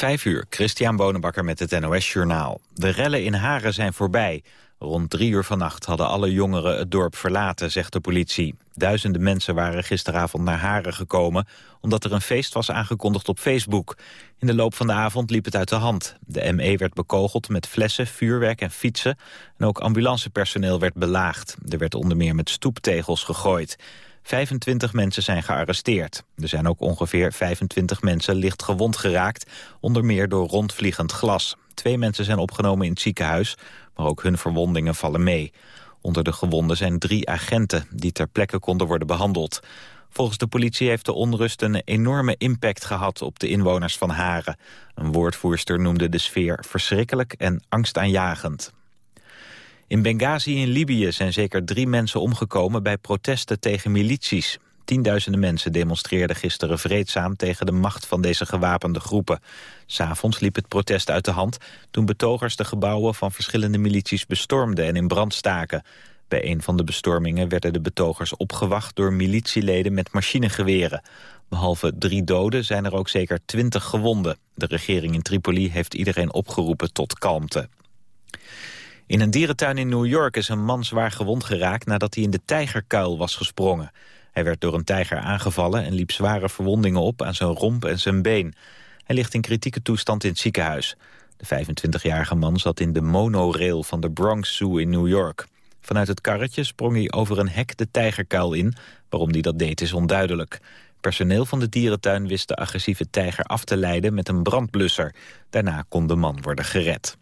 Vijf uur, Christian Bonenbakker met het NOS Journaal. De rellen in Haren zijn voorbij. Rond drie uur vannacht hadden alle jongeren het dorp verlaten, zegt de politie. Duizenden mensen waren gisteravond naar Haren gekomen... omdat er een feest was aangekondigd op Facebook. In de loop van de avond liep het uit de hand. De ME werd bekogeld met flessen, vuurwerk en fietsen... en ook ambulancepersoneel werd belaagd. Er werd onder meer met stoeptegels gegooid. 25 mensen zijn gearresteerd. Er zijn ook ongeveer 25 mensen licht gewond geraakt, onder meer door rondvliegend glas. Twee mensen zijn opgenomen in het ziekenhuis, maar ook hun verwondingen vallen mee. Onder de gewonden zijn drie agenten die ter plekke konden worden behandeld. Volgens de politie heeft de onrust een enorme impact gehad op de inwoners van Haren. Een woordvoerster noemde de sfeer verschrikkelijk en angstaanjagend. In Benghazi in Libië zijn zeker drie mensen omgekomen bij protesten tegen milities. Tienduizenden mensen demonstreerden gisteren vreedzaam tegen de macht van deze gewapende groepen. S'avonds liep het protest uit de hand toen betogers de gebouwen van verschillende milities bestormden en in brand staken. Bij een van de bestormingen werden de betogers opgewacht door militieleden met machinegeweren. Behalve drie doden zijn er ook zeker twintig gewonden. De regering in Tripoli heeft iedereen opgeroepen tot kalmte. In een dierentuin in New York is een man zwaar gewond geraakt nadat hij in de tijgerkuil was gesprongen. Hij werd door een tijger aangevallen en liep zware verwondingen op aan zijn romp en zijn been. Hij ligt in kritieke toestand in het ziekenhuis. De 25-jarige man zat in de monorail van de Bronx Zoo in New York. Vanuit het karretje sprong hij over een hek de tijgerkuil in. Waarom hij dat deed is onduidelijk. Personeel van de dierentuin wist de agressieve tijger af te leiden met een brandblusser. Daarna kon de man worden gered.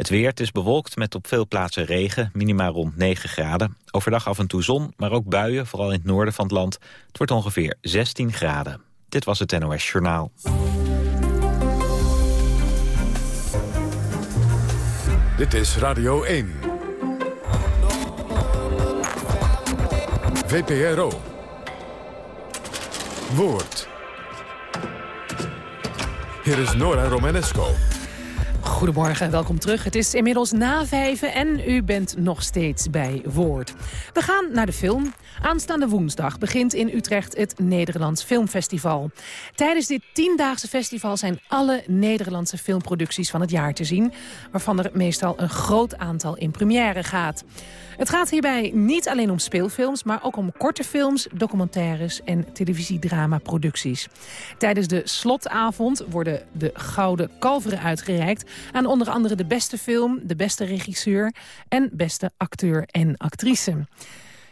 Het weer, is bewolkt met op veel plaatsen regen, minima rond 9 graden. Overdag af en toe zon, maar ook buien, vooral in het noorden van het land. Het wordt ongeveer 16 graden. Dit was het NOS Journaal. Dit is Radio 1. VPRO. Woord. Hier is Nora Romanesco. Goedemorgen en welkom terug. Het is inmiddels na vijven en u bent nog steeds bij Woord. We gaan naar de film. Aanstaande woensdag begint in Utrecht het Nederlands Filmfestival. Tijdens dit tiendaagse festival zijn alle Nederlandse filmproducties van het jaar te zien... waarvan er meestal een groot aantal in première gaat. Het gaat hierbij niet alleen om speelfilms, maar ook om korte films, documentaires en televisiedramaproducties. Tijdens de slotavond worden de Gouden Kalveren uitgereikt aan onder andere de beste film, de beste regisseur en beste acteur en actrice.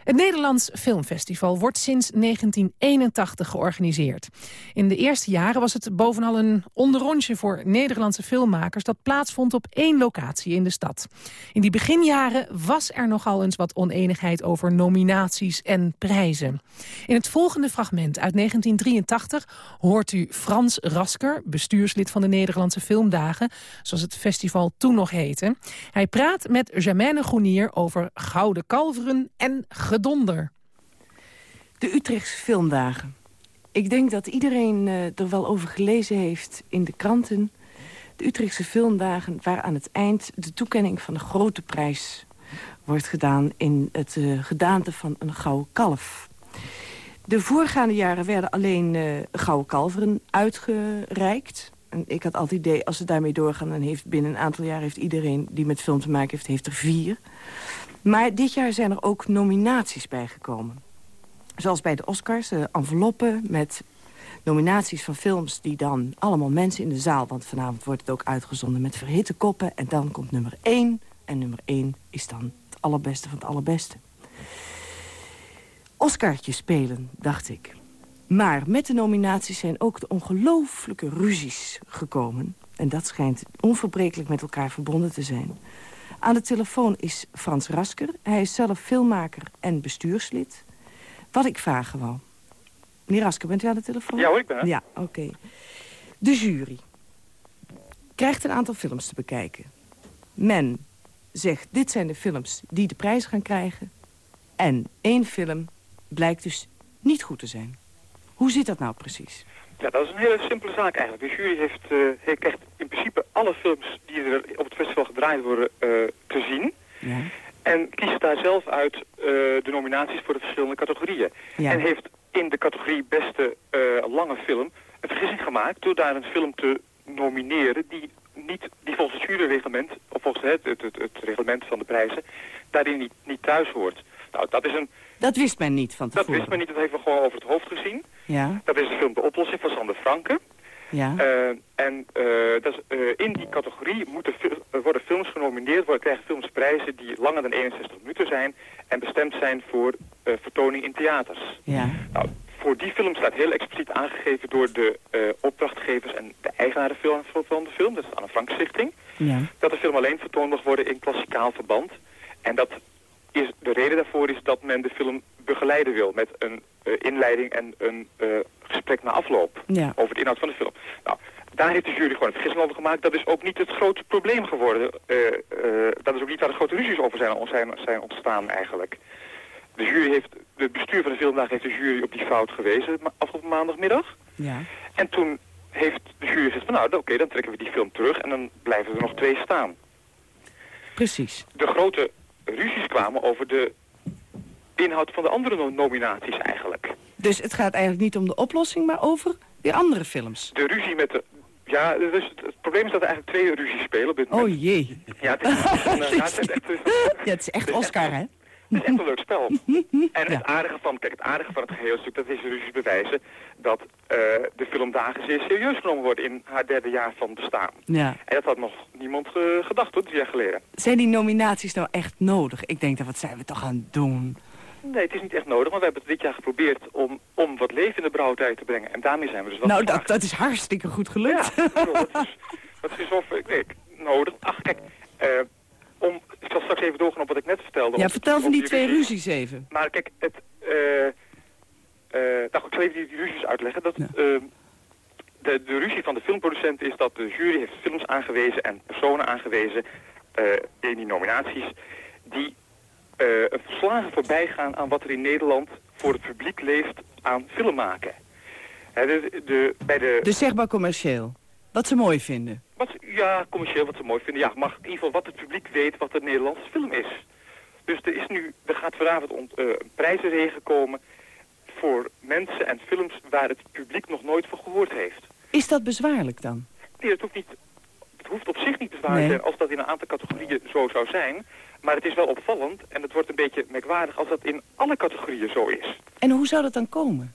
Het Nederlands Filmfestival wordt sinds 1981 georganiseerd. In de eerste jaren was het bovenal een onderrondje voor Nederlandse filmmakers... dat plaatsvond op één locatie in de stad. In die beginjaren was er nogal eens wat oneenigheid over nominaties en prijzen. In het volgende fragment uit 1983 hoort u Frans Rasker... bestuurslid van de Nederlandse Filmdagen, zoals het festival toen nog heette. Hij praat met Germaine Groenier over gouden kalveren en gedonder. De Utrechtse Filmdagen. Ik denk dat iedereen uh, er wel over gelezen heeft in de kranten. De Utrechtse Filmdagen waar aan het eind de toekenning van de grote prijs wordt gedaan... in het uh, gedaante van een gouden kalf. De voorgaande jaren werden alleen uh, gouden kalveren uitgereikt. En ik had altijd het idee, als ze daarmee doorgaan... dan heeft binnen een aantal jaar heeft iedereen die met film te maken heeft... heeft er vier. Maar dit jaar zijn er ook nominaties bijgekomen. Zoals bij de Oscars, uh, enveloppen met nominaties van films... die dan allemaal mensen in de zaal... want vanavond wordt het ook uitgezonden met verhitte koppen... en dan komt nummer 1. En nummer 1 is dan het allerbeste van het allerbeste. Oscartje spelen, dacht ik. Maar met de nominaties zijn ook de ongelooflijke ruzies gekomen. En dat schijnt onverbrekelijk met elkaar verbonden te zijn. Aan de telefoon is Frans Rasker. Hij is zelf filmmaker en bestuurslid. Wat ik vragen wou. Meneer Rasker, bent u aan de telefoon? Ja hoor, ik ben Ja, oké. De jury krijgt een aantal films te bekijken. Men zegt, dit zijn de films die de prijs gaan krijgen. En één film blijkt dus niet goed te zijn. Hoe zit dat nou precies? Ja, dat is een hele simpele zaak eigenlijk. De jury heeft, uh, heeft krijgt in principe alle films die er op het festival gedraaid worden uh, te zien. Ja. En kiest daar zelf uit uh, de nominaties voor de verschillende categorieën. Ja. En heeft in de categorie beste lange film een vergissing gemaakt door daar een film te nomineren die, niet, die volgens het juryreglement, of volgens het, het, het, het, reglement van de prijzen, daarin niet, niet thuis hoort. Nou, dat is een... Dat wist men niet van tevoren? Dat wist men niet, dat heeft men gewoon over het hoofd gezien. Ja. Dat is de film De Oplossing van Sander Franke. Ja. Uh, en uh, dat is, uh, in die categorie moeten worden films genomineerd, worden krijgen films prijzen die langer dan 61 minuten zijn en bestemd zijn voor vertoning in theaters. Ja. Nou, voor die film staat heel expliciet aangegeven door de opdrachtgevers en de eigenaren van de film, dat is de Anne Frank Stichting, ja. dat de film alleen vertoond mag worden in klassikaal verband. En dat is, de reden daarvoor is dat men de film begeleiden wil met een inleiding en een gesprek na afloop ja. over de inhoud van de film. Nou, daar heeft de jury gewoon een vergissing over gemaakt. Dat is ook niet het grote probleem geworden. Uh, dat is ook niet waar de grote ruzies over zijn, zijn, zijn ontstaan eigenlijk. De jury heeft, het bestuur van de filmdag heeft de jury op die fout gewezen afgelopen maandagmiddag. Ja. En toen heeft de jury gezegd van nou oké, okay, dan trekken we die film terug en dan blijven er nog twee staan. Precies. De grote ruzies kwamen over de inhoud van de andere nominaties eigenlijk. Dus het gaat eigenlijk niet om de oplossing, maar over die andere films. De ruzie met de... Ja, dus het, het probleem is dat er eigenlijk twee ruzies spelen op dit moment. Oh jee. Ja, het is, een, ja, het is echt, ja, het is echt Oscar, hè? Het is echt een leuk spel. En het aardige van, kijk, het aardige van het geheel is natuurlijk dat deze ruzies bewijzen dat uh, de filmdagen zeer serieus genomen worden in haar derde jaar van bestaan. Ja. En dat had nog niemand uh, gedacht, hoor, drie jaar geleden. Zijn die nominaties nou echt nodig? Ik denk dat wat zijn we toch aan het doen? Nee, het is niet echt nodig, want we hebben het dit jaar geprobeerd om, om wat leven in de te brengen. En daarmee zijn we dus wel Nou, dat, dat is hartstikke goed gelukt. Ja, dat is, dat is of, nee, nodig. Ach, kijk, uh, om, ik zal straks even doorgaan op wat ik net vertelde. Ja, vertel van die, twee ruzies. even. Maar kijk, het, uh, uh, nou goed, ik zal even die, die ruzies uitleggen. Dat, Ja. uh, de, de ruzie van de filmproducent is dat de jury heeft films aangewezen en personen aangewezen uh, in die nominaties die een verslagen voorbij gaan aan wat er in Nederland voor het publiek leeft aan film maken. De, de, bij de, Dus zeg maar commercieel. Wat ze mooi vinden. Wat, ja, commercieel wat ze mooi vinden. Ja, mag in ieder geval wat het publiek weet wat een Nederlandse film is. Dus er, is nu, er gaat vanavond ont, uh, een prijzenregen komen voor mensen en films waar het publiek nog nooit van gehoord heeft. Is dat bezwaarlijk dan? Nee, dat hoeft, niet, het hoeft op zich niet bezwaarlijk Nee. zijn als dat in een aantal categorieën zo zou zijn. Maar het is wel opvallend en het wordt een beetje merkwaardig als dat in alle categorieën zo is. En hoe zou dat dan komen?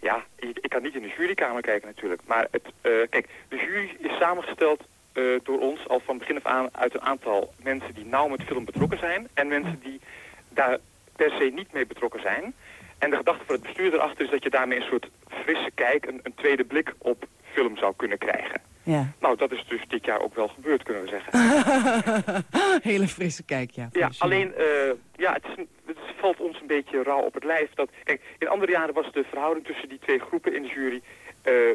Ja, ik, ik kan niet in de jurykamer kijken natuurlijk. Maar het, uh, kijk, de jury is samengesteld uh, door ons al van begin af aan uit een aantal mensen die nauw met film betrokken zijn. En mensen die daar per se niet mee betrokken zijn. En de gedachte van het bestuur erachter is dat je daarmee een soort frisse kijk, een, een tweede blik op film zou kunnen krijgen. Ja. Nou, dat is dus dit jaar ook wel gebeurd, kunnen we zeggen. Hele frisse kijk, ja. Ja, alleen, uh, ja, het, is, het valt ons een beetje rauw op het lijf. Dat, kijk, in andere jaren was de verhouding tussen die twee groepen in de jury uh,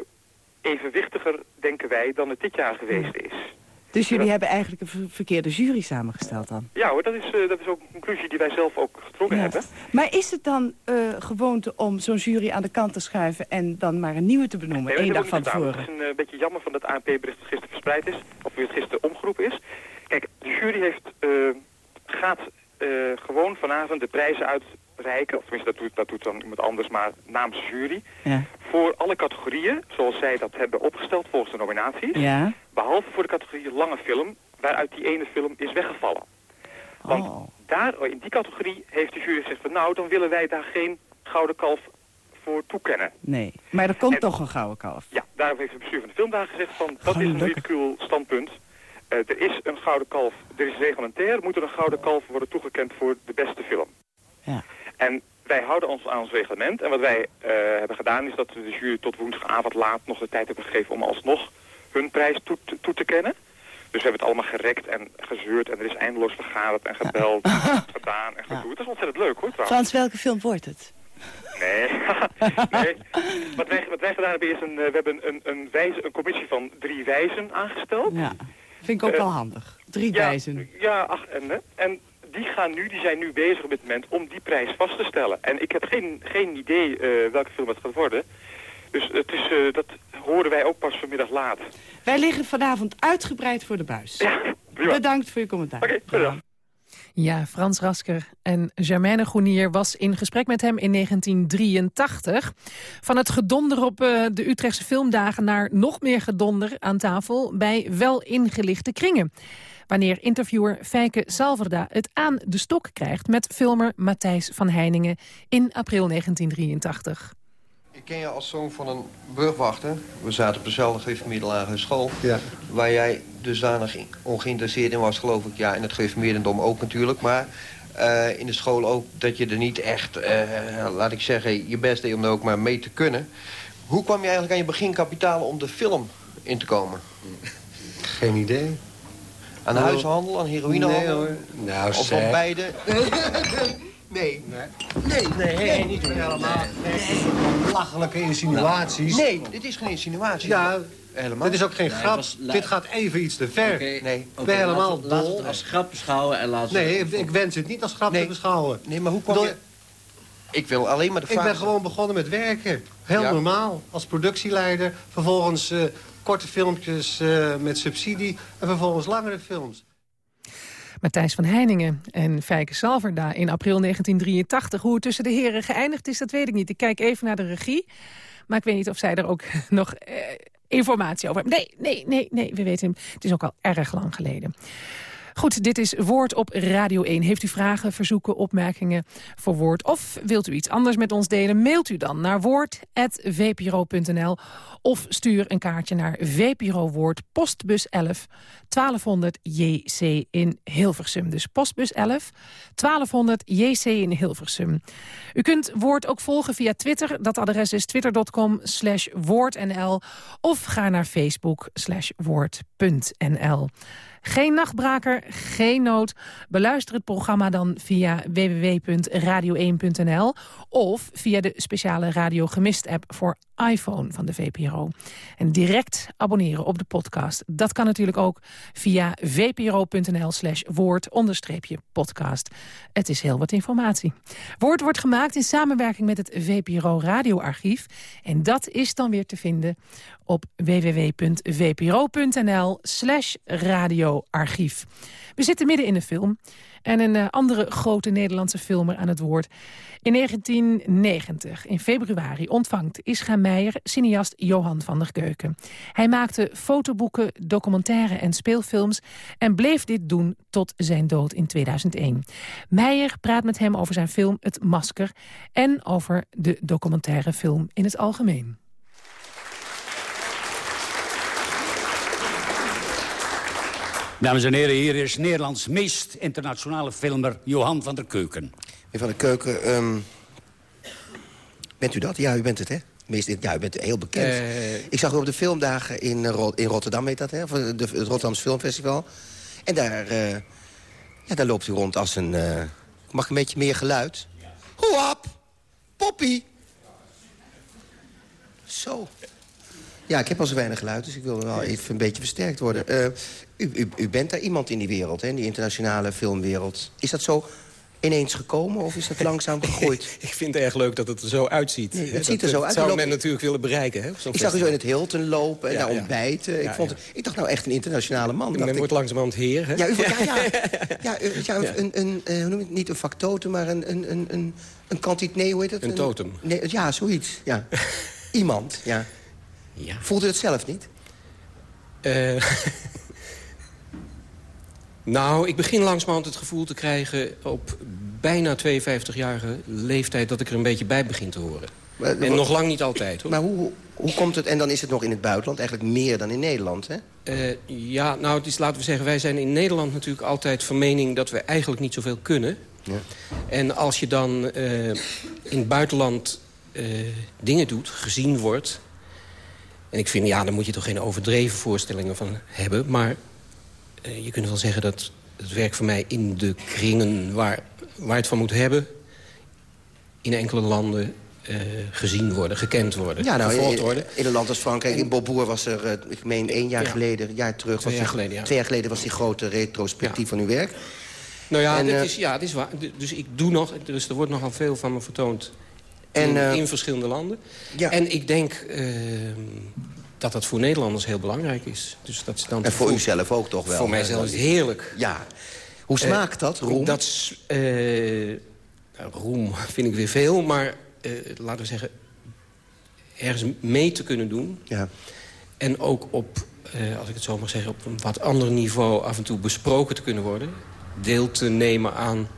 evenwichtiger, denken wij, dan het dit jaar geweest is. Dus jullie hebben eigenlijk een ver- verkeerde jury samengesteld dan? Ja hoor, dat is, uh, dat is ook een conclusie die wij zelf ook getrokken Ja. hebben. Maar is het dan eh, gewoonte om zo'n jury aan de kant te schuiven... en dan maar een nieuwe te benoemen, Nee, één dag van tevoren? Het is een uh, beetje jammer van dat ANP-bericht gisteren verspreid is. Of het gisteren omgeroepen is. Kijk, de jury heeft, uh, gaat uh, gewoon vanavond de prijzen uitreiken. Of tenminste, dat doet, dat doet dan iemand anders, maar namens de jury. Ja. Voor alle categorieën, zoals zij dat hebben opgesteld volgens de nominaties. Ja? Behalve voor de categorie lange film, waaruit die ene film is weggevallen. Want Oh. daar, in die categorie heeft de jury gezegd van nou, dan willen wij daar geen gouden kalf voor toekennen. Nee. Maar er komt En- toch een gouden kalf? Ja, daarom heeft het bestuur van de filmdagen gezegd van dat is een ridicuul standpunt. Eh, er is een gouden kalf, er is reglementair, moet er een gouden kalf worden toegekend voor de beste film. Ja. En wij houden ons aan ons reglement. En wat wij eh, hebben gedaan is dat we de jury tot woensdagavond laat nog de tijd hebben gegeven om alsnog hun prijs toe, te- toe te kennen. Dus we hebben het allemaal gerekt en gezeurd en er is eindeloos vergaderd en gebeld, en gedaan en gedoe. Het is ontzettend leuk hoor trouwens. Frans, welke film wordt het? Nee, nee. Wat, wij, wat wij gedaan hebben is een, eh, we hebben een, een, wijze, een commissie van drie wijzen aangesteld. Ja. Vind ik ook Eh, wel handig. Drie Ja. Ja, ach, en, hè. en die, gaan nu, die zijn nu bezig op dit moment om die prijs vast te stellen. En ik heb geen, geen idee eh, welke film het gaat worden. Dus het is, eh, dat horen wij ook pas vanmiddag laat. Wij liggen vanavond uitgebreid voor de buis. Ja. Bedankt voor je commentaar. Oké, goedendag. Ja, Frans Rasker en Germaine Groenier was in gesprek met hem in 1983. Van het gedonder op uh, de Utrechtse filmdagen naar nog meer gedonder aan tafel bij wel ingelichte kringen. Wanneer interviewer Fijke Salverda het aan de stok krijgt met filmer Matthijs van Heiningen in april 1983. Ik ken je als zoon van een burgwachter. We zaten op dezelfde gereformeerde school. Ja. Waar jij dusdanig ongeïnteresseerd in was, geloof ik. Ja, in het gereformeerdendom ook natuurlijk. Maar uh, in de school ook dat je er niet echt, uh, laat ik zeggen, je best deed om er ook maar mee te kunnen. Hoe kwam je eigenlijk aan je beginkapitaal om de film in te komen? Geen idee. Aan huishandel, aan heroïnehandel? Nee hoor. Nou, of van beide? Nee. Nee. Nee, nee, niet helemaal. Nee. Lachelijke insinuaties. Nee, dit is geen insinuatie. Ja, helemaal. Dit is ook geen grap. dit gaat even iets te ver. Okay. Nee. Ik ben helemaal laat, laat het als grap beschouwen en laat Nee, ik, ik wens het niet als grap te beschouwen. Nee, maar hoe kwam je... Ik wil alleen maar de vraag... Ik ben gewoon begonnen met werken. Heel normaal. Als productieleider. Vervolgens uh, korte filmpjes uh, met subsidie. En vervolgens langere films. Matthijs van Heiningen en Fijke Salverda in april 1983. Hoe het tussen de heren geëindigd is, dat weet ik niet. Ik kijk even naar de regie, maar ik weet niet of zij er ook nog eh, informatie over hebben. Nee, nee, nee, nee, we weten hem. Het is ook al erg lang geleden. Goed, dit is Woord op Radio 1. Heeft u vragen, verzoeken, opmerkingen voor Woord... of wilt u iets anders met ons delen? Mailt u dan naar woord.vpro.nl of stuur een kaartje naar VPRO Woord, postbus 11, 1200 JC in Hilversum. Dus postbus 11, 1200 JC in Hilversum. U kunt Woord ook volgen via Twitter. Dat adres is twitter.com woordnl of ga naar facebook woord.nl. Geen nachtbraker, geen nood. Beluister het programma dan via www.radio1.nl... of via de speciale Radio Gemist app voor iPhone van de VPRO. En direct abonneren op de podcast. Dat kan natuurlijk ook via vpro.nl slash woord podcast. Het is heel wat informatie. Woord wordt gemaakt in samenwerking met het VPRO radioarchief. En dat is dan weer te vinden op www.vpro.nl slash radioarchief. We zitten midden in de film en een uh, andere grote Nederlandse filmer aan het woord. In 1990, in februari, ontvangt Ischa Meijer cineast Johan van der Keuken. Hij maakte fotoboeken, documentaire en speelfilms... en bleef dit doen tot zijn dood in 2001. Meijer praat met hem over zijn film Het Masker... en over de documentaire film in het algemeen. Dames en heren, hier is Nederlands meest internationale filmer Johan van der Keuken. Meneer van der Keuken, um, bent u dat? Ja, u bent het, hè? Meest, ja, u bent heel bekend. Uh, ik zag u op de filmdagen in, uh, in Rotterdam, heet dat, hè? Voor de, het Rotterdamse Filmfestival. En daar, uh, ja, daar loopt u rond als een... mag een beetje meer geluid? Hoap! Poppy! Zo. Ja, ik heb al zo weinig geluid, dus ik wil wel even een beetje versterkt worden. Uh, u, u, u, bent daar iemand in die wereld, hè, in die internationale filmwereld. Is dat zo ineens gekomen of is dat langzaam gegroeid? ik vind het erg leuk dat het er zo uitziet. Nee, het ziet er zo uit. Dat zou men natuurlijk willen bereiken. Hè, ik zag u zo in het Hilton lopen en ja, daar ontbijten. ik, vond ik dacht nou echt een internationale man. Men ik. wordt langzamerhand heer, hè? Ja, u, ja, ja, ja, een, een, uh, hoe noem je het? niet een factotum, maar een, een, een, een, een kantine, nee, hoe heet het? Een totem. Nee, ja, zoiets, ja. Iemand, ja. Ja. Voelt u het zelf niet? Uh, nou, ik begin langzamerhand het gevoel te krijgen... op bijna 52-jarige leeftijd dat ik er een beetje bij begin te horen. Maar, en nog lang niet altijd, hoor. Maar hoe, hoe komt het... En dan is het nog in het buitenland eigenlijk meer dan in Nederland, hè? Uh, ja, nou, het is, laten we zeggen... wij zijn in Nederland natuurlijk altijd van mening... dat we eigenlijk niet zoveel kunnen. Ja. En als je dan uh, in het buitenland dingen doet, gezien wordt... En ik vind, ja, daar moet je toch geen overdreven voorstellingen van hebben. Maar uh, je kunt wel zeggen dat het werk voor mij in de kringen waar, waar het van moet hebben... in enkele landen uh, gezien worden, gekend worden, ja, nou, in, worden. In een land als Frankrijk, in Boboer was er, uh, ik meen één jaar ja. geleden, een jaar terug... Twee, was jaar die, geleden, ja. twee jaar geleden was die grote retrospectief van uw werk. Nou ja, en, is, ja, het is waar. Dus ik doe nog, dus er wordt nogal veel van me vertoond en, in, uh, in, verschillende landen. Ja. En ik denk uh, dat dat voor Nederlanders heel belangrijk is. Dus dat is dan en voor u zelf ook toch wel? Voor mijzelf is het heerlijk. Ja. Hoe smaakt dat, roem? Dat, uh, roem vind ik weer veel, maar laten we zeggen... ergens mee te kunnen doen. Ja. En ook op, als ik het zo mag zeggen... op een wat ander niveau af en toe besproken te kunnen worden. Deel te nemen aan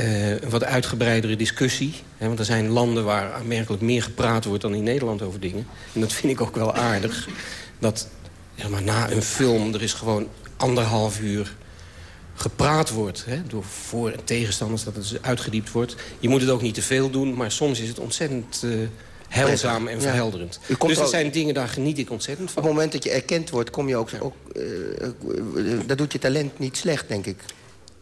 een wat uitgebreidere discussie. Hè, want er zijn landen waar aanmerkelijk meer gepraat wordt... dan in Nederland over dingen. En dat vind ik ook wel aardig. Dat zeg maar, na een film, er is gewoon anderhalf uur gepraat wordt. Hè, door voor- en tegenstanders, dat het dus uitgediept wordt. Je moet het ook niet te veel doen, maar soms is het ontzettend... Uh, heilzaam en verhelderend. dus dat zijn dingen, daar geniet ik ontzettend van. Op het moment dat je erkend wordt, kom je ook... ook uh, dat doet je talent niet slecht, denk ik.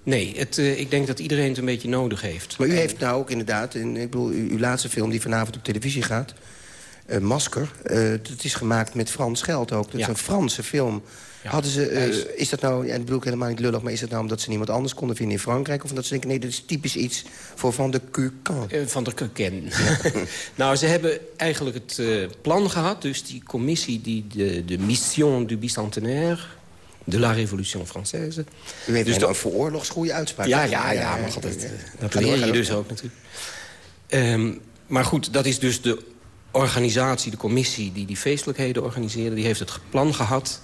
Nee, het, uh, ik denk dat iedereen het een beetje nodig heeft. Maar u heeft nou ook inderdaad... In, ik bedoel, uw laatste film die vanavond op televisie gaat... Uh, Masker, uh, dat is gemaakt met Frans geld ook. Dat ja. is een Franse film. Ja. Hadden ze, uh, is dat nou, en dat bedoel ik helemaal niet lullig... maar is het nou omdat ze niemand anders konden vinden in Frankrijk... of omdat ze denken, nee, dat is typisch iets voor Van de Cucan? van de Cucan. nou, ze hebben eigenlijk het plan gehad... dus die commissie, die de, de Mission du Bicentenaire de la Révolution Française. U heeft dus een vooroorlogsgoede uitspraak. Ja, ja, ja, maar God, dat, dat leer je dus ook natuurlijk. Um, maar goed, dat is dus de organisatie, de commissie die die feestelijkheden organiseerde... die heeft het plan gehad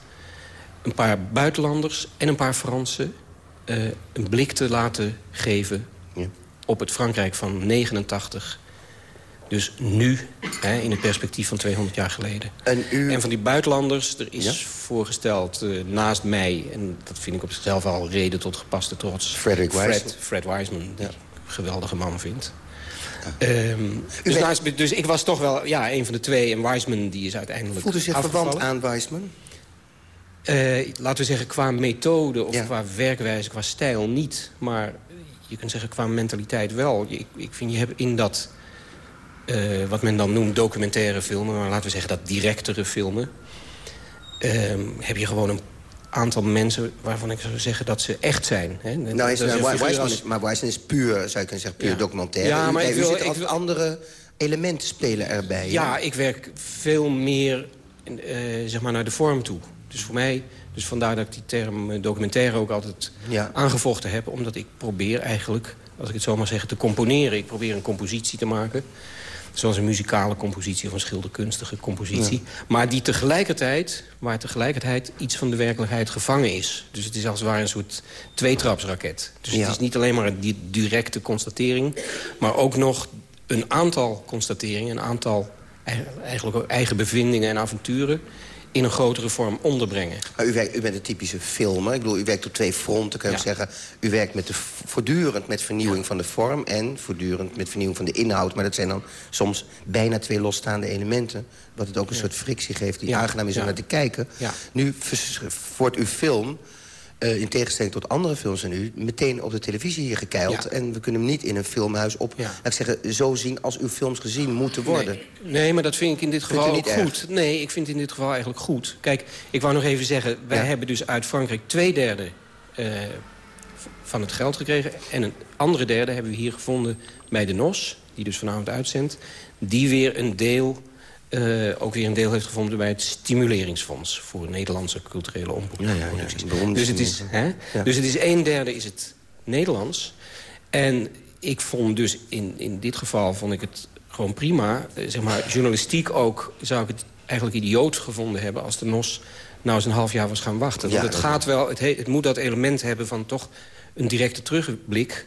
een paar buitenlanders en een paar Fransen... Uh, een blik te laten geven ja. op het Frankrijk van 89... Dus nu, hè, in het perspectief van 200 jaar geleden. En, u... en van die buitenlanders, er is ja? voorgesteld uh, naast mij... en dat vind ik op zichzelf al reden tot gepaste trots... Frederick Fred, Wiseman. Fred Wiseman, die ja. ik een geweldige man vind. Um, dus, naast, dus, ik was toch wel ja, een van de twee. En Wiseman die is uiteindelijk Voelt u zich afgevallen. verwant aan Wiseman? Uh, laten we zeggen, qua methode of ja. qua werkwijze, qua stijl niet. Maar je kunt zeggen, qua mentaliteit wel. Ik, ik vind, je hebt in dat, uh, wat men dan noemt documentaire filmen... maar laten we zeggen dat directere filmen... Uh, heb je gewoon een aantal mensen waarvan ik zou zeggen dat ze echt zijn. Hè? Nou, is, nou, maar Wiseman is puur, zou je kunnen zeggen, puur ja. documentaire. Ja, maar u, ik wil, zit ik wil, andere elementen spelen erbij. Ja, hè? ik werk veel meer uh, zeg maar naar de vorm toe. Dus voor mij, dus vandaar dat ik die term documentaire ook altijd ja. aangevochten heb. Omdat ik probeer eigenlijk, als ik het zo maar zeggen, te componeren. Ik probeer een compositie te maken. Zoals een muzikale compositie of een schilderkunstige compositie. Ja. Maar die tegelijkertijd, waar tegelijkertijd iets van de werkelijkheid gevangen is. Dus het is als het ware een soort tweetrapsraket. Dus ja. het is niet alleen maar die directe constatering... maar ook nog een aantal constateringen, een aantal eigenlijk ook eigen bevindingen en avonturen in een grotere vorm onderbrengen. Maar u, werkt, u bent een typische filmer. Ik bedoel, u werkt op twee fronten, kan je ja. zeggen. U werkt met de, voortdurend met vernieuwing ja. van de vorm... en voortdurend met vernieuwing van de inhoud. Maar dat zijn dan soms bijna twee losstaande elementen... wat het ook een ja. soort frictie geeft die aangenaam is om naar te kijken. Nu wordt uw film... Uh, in tegenstelling tot andere films van u... meteen op de televisie hier gekeild. Ja. En we kunnen hem niet in een filmhuis op... Ja. laat ik zeggen, zo zien als uw films gezien moeten worden. Nee, nee maar dat vind ik in dit geval erg? goed. Nee, ik vind het in dit geval eigenlijk goed. Kijk, ik wou nog even zeggen... wij ja. hebben dus uit Frankrijk twee derde uh, van het geld gekregen. En een andere derde hebben we hier gevonden bij de NOS... die dus vanavond uitzendt. Die weer een deel... Uh, ook weer een deel heeft gevonden bij het Stimuleringsfonds... voor Nederlandse culturele omroepproducties. Ja, ja, dus, het is, hè? Dus het is een derde is het Nederlands. En ik vond dus in, in dit geval vond ik het gewoon prima. Uh, zeg maar, journalistiek ook zou ik het eigenlijk idioot gevonden hebben... als de NOS nou eens een half jaar was gaan wachten. Want het, gaat wel, het, het moet dat element hebben van toch een directe terugblik...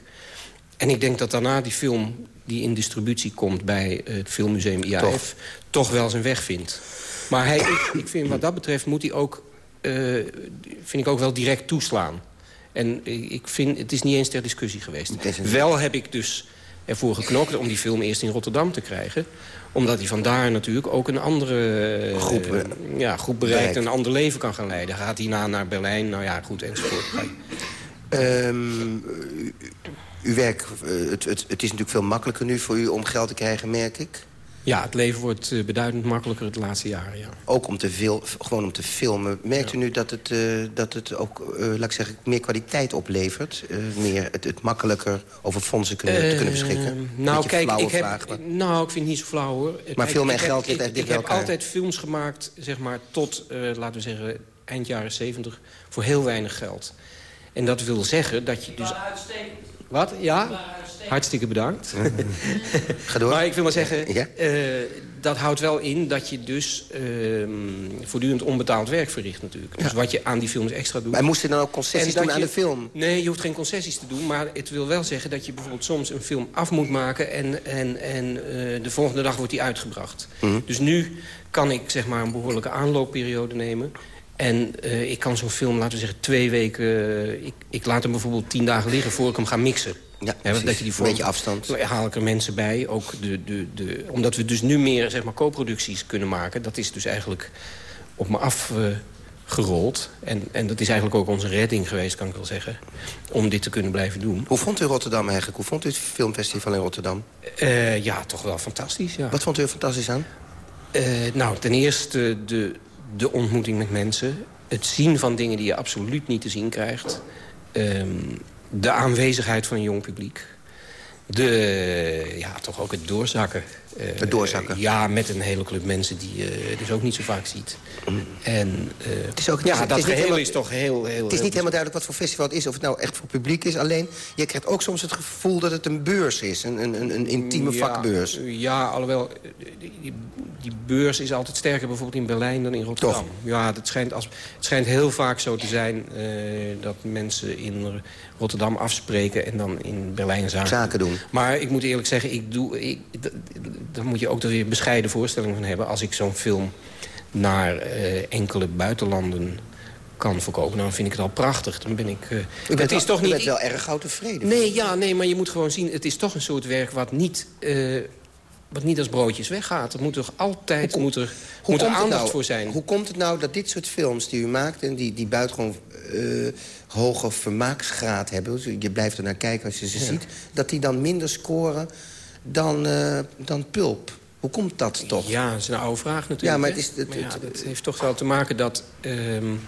En ik denk dat daarna die film die in distributie komt bij het Filmmuseum IAF... Toch, toch wel zijn weg vindt. Maar hij, ik, ik vind wat dat betreft moet hij ook, uh, vind ik ook wel direct toeslaan. En ik vind, het is niet eens ter discussie geweest. Wel heb ik dus ervoor geknokt om die film eerst in Rotterdam te krijgen omdat hij vandaar natuurlijk ook een andere groep, uh, ja, groep bereikt... en een ander leven kan gaan leiden. Gaat hij na naar Berlijn, nou ja, goed, enzovoort. Um, uw werk, uh, het, het, het is natuurlijk veel makkelijker nu voor u om geld te krijgen, merk ik. Ja, het leven wordt uh, beduidend makkelijker het laatste jaren, ja. Ook om te, veel, gewoon om te filmen. Merkt ja. u nu dat het, uh, dat het ook, uh, laat ik zeggen, meer kwaliteit oplevert? meer het, het makkelijker over fondsen kunnen, te kunnen beschikken? Nou, kijk, ik heb, vraag, maar... nou, ik vind het niet zo flauw, hoor. Maar veel meer geld ligt echt dicht Ik heb altijd films gemaakt, zeg maar, tot, laten we zeggen, eind jaren zeventig... voor heel weinig geld. En dat wil zeggen dat je dus... Wat? Ja? Hartstikke bedankt. Ga door. Maar ik wil maar zeggen, eh, dat houdt wel in dat je dus ehm, voortdurend onbetaald werk verricht natuurlijk. Dus wat je aan die films extra doet. Maar moest je dan ook concessies doen aan de film? Nee, je hoeft geen concessies te doen. Maar het wil wel zeggen dat je bijvoorbeeld soms een film af moet maken... en, en, en eh, de volgende dag wordt die uitgebracht. Mhm. Dus nu kan ik zeg maar een behoorlijke aanloopperiode nemen... En uh, ik kan zo'n film, laten we zeggen, twee weken... ik, ik laat hem bijvoorbeeld tien dagen liggen voor ik hem ga mixen. Ja, dat je die een beetje afstand. haal ik er mensen bij. Ook de, de, de, omdat we dus nu meer zeg maar, co-producties kunnen maken. Dat is dus eigenlijk op me afgerold. Uh, en, en dat is eigenlijk ook onze redding geweest, kan ik wel zeggen. Om dit te kunnen blijven doen. Hoe vond u Rotterdam eigenlijk? Hoe vond u het filmfestival in Rotterdam? Uh, ja, toch wel fantastisch, ja. Wat vond u er fantastisch aan? Nou, ten eerste de, de ontmoeting met mensen. Het zien van dingen die je absoluut niet te zien krijgt. Um, de aanwezigheid van een jong publiek. De, ja, toch ook het doorzakken. Het eh, doorzakken? ja, met een hele club mensen die je dus ook niet zo vaak ziet. Mm. En het is ook, ja, het dat is geheel helemaal, is toch heel... heel het is niet helemaal duidelijk wat voor festival het is. Of het nou echt voor publiek is. Alleen, je krijgt ook soms het gevoel dat het een beurs is. Een, een, een intieme vakbeurs. Ja, alhoewel, die, die, beurs is altijd sterker bijvoorbeeld in Berlijn dan in Rotterdam. Toch? Ja, het schijnt, als, het schijnt heel vaak zo te zijn dat mensen in Rotterdam afspreken en dan in Berlijn zaken, zaken doen. Maar ik moet eerlijk zeggen, ik doe, ik, daar moet je ook er weer bescheiden voorstelling van hebben... als ik zo'n film naar uh, enkele buitenlanden kan verkopen. Nou, dan vind ik het al prachtig. Dan ben ik... Uh, het is toch niet... wel erg gauw tevreden. Nee, ja, nee, maar je moet gewoon zien... het is toch een soort werk wat niet... Uh, wat niet als broodjes weggaat. Er moet toch altijd hoe, moet er, hoe moet er aandacht nou, voor zijn. Hoe komt het nou dat dit soort films die u maakt... en die, die buitengewoon uh, hoge vermaaksgraad hebben... je blijft er naar kijken als je ze ziet... dat die dan minder scoren dan, uh, dan Pulp? Hoe komt dat toch? Ja, dat is een oude vraag natuurlijk. Ja, maar het, is, het, ja, het heeft toch wel te maken dat... Um,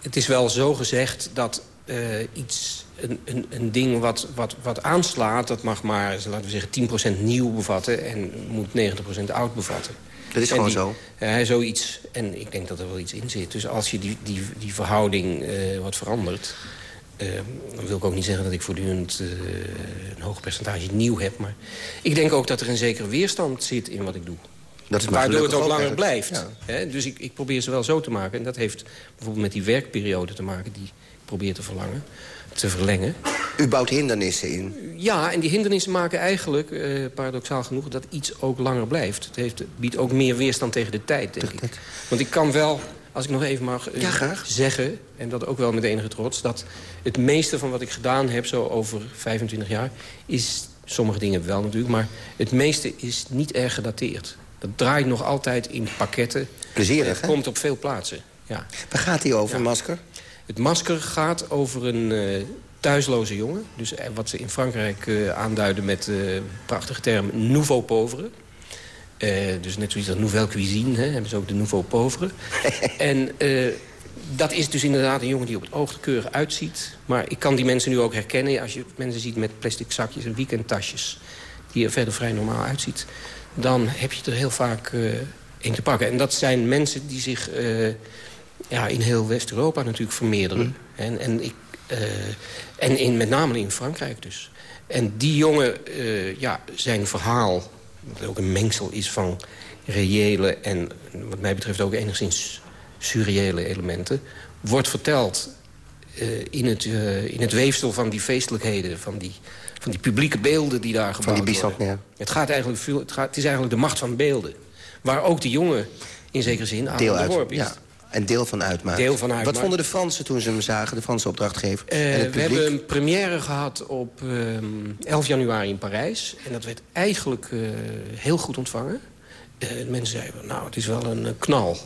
het is wel zo gezegd dat uh, iets, een, een, een, ding wat, wat, wat aanslaat... dat mag maar, laten we zeggen, 10% nieuw bevatten... en moet 90% oud bevatten. Dat is en gewoon die, zo? Uh, zoiets, en ik denk dat er wel iets in zit. Dus als je die, die, die verhouding uh, wat verandert... Uh, dan wil ik ook niet zeggen dat ik voortdurend uh, een hoog percentage nieuw heb. Maar ik denk ook dat er een zekere weerstand zit in wat ik doe. Dat Waardoor het ook, ook langer blijft. Ja. dus ik, ik, probeer ze wel zo te maken. En dat heeft bijvoorbeeld met die werkperiode te maken... die ik probeer te verlangen, te verlengen. U bouwt hindernissen in? Ja, en die hindernissen maken eigenlijk, uh, paradoxaal genoeg... dat iets ook langer blijft. Het, heeft, het biedt ook meer weerstand tegen de tijd, denk ik. Want ik kan wel als ik nog even mag uh, ja, zeggen, en dat ook wel met enige trots... dat het meeste van wat ik gedaan heb, zo over 25 jaar... is, sommige dingen wel natuurlijk, maar het meeste is niet erg gedateerd. Dat draait nog altijd in pakketten. Plezierig, hè? komt op veel plaatsen, ja. Waar gaat die over, ja. Masker? Het Masker gaat over een uh, thuisloze jongen. Dus wat ze in Frankrijk uh, aanduiden met de prachtige term nouveau pauvre. Uh, dus net zoiets als nouvelle cuisine, hè, hebben ze ook de nouveau pauvre. en uh, dat is dus inderdaad een jongen die op het oog keurig uitziet. Maar ik kan die mensen nu ook herkennen. Als je mensen ziet met plastic zakjes en weekendtasjes... die er verder vrij normaal uitziet... dan heb je er heel vaak uh, een te pakken. En dat zijn mensen die zich ja, in heel West-Europa natuurlijk vermeerderen. Mm. En, en, ik, en in, met name in Frankrijk dus. En die jongen, ja, zijn verhaal dat ook een mengsel is van reële en wat mij betreft ook enigszins surreële elementen... wordt verteld uh, in, het, uh, in het weefsel van die feestelijkheden... van die, van die publieke beelden die daar gebouwd van die worden. Ja. Het, gaat eigenlijk het, gaat, het is eigenlijk de macht van beelden. Waar ook de jongen in zekere zin aan onderworpen is. Ja. En deel van uitmaakt. Deel van uitmaakt. Wat vonden de Fransen toen ze hem zagen, de Franse opdrachtgever? Uh, we hebben een première gehad op uh, 11 januari in Parijs. En dat werd eigenlijk uh, heel goed ontvangen. Uh, mensen zeiden, nou, het is wel een knal.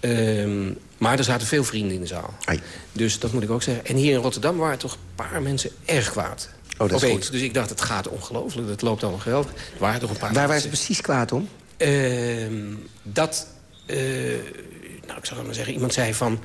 Ehm, maar er zaten veel vrienden in de zaal. Ai. Dus dat moet ik ook zeggen. En hier in Rotterdam waren toch een paar mensen erg kwaad. Oh, dat is goed. Dus ik dacht, het gaat ongelooflijk. Dat loopt allemaal geld. Er waren toch een paar Waar waren ze precies kwaad om? Ehm, dat nou, ik zou maar zeggen, iemand zei van...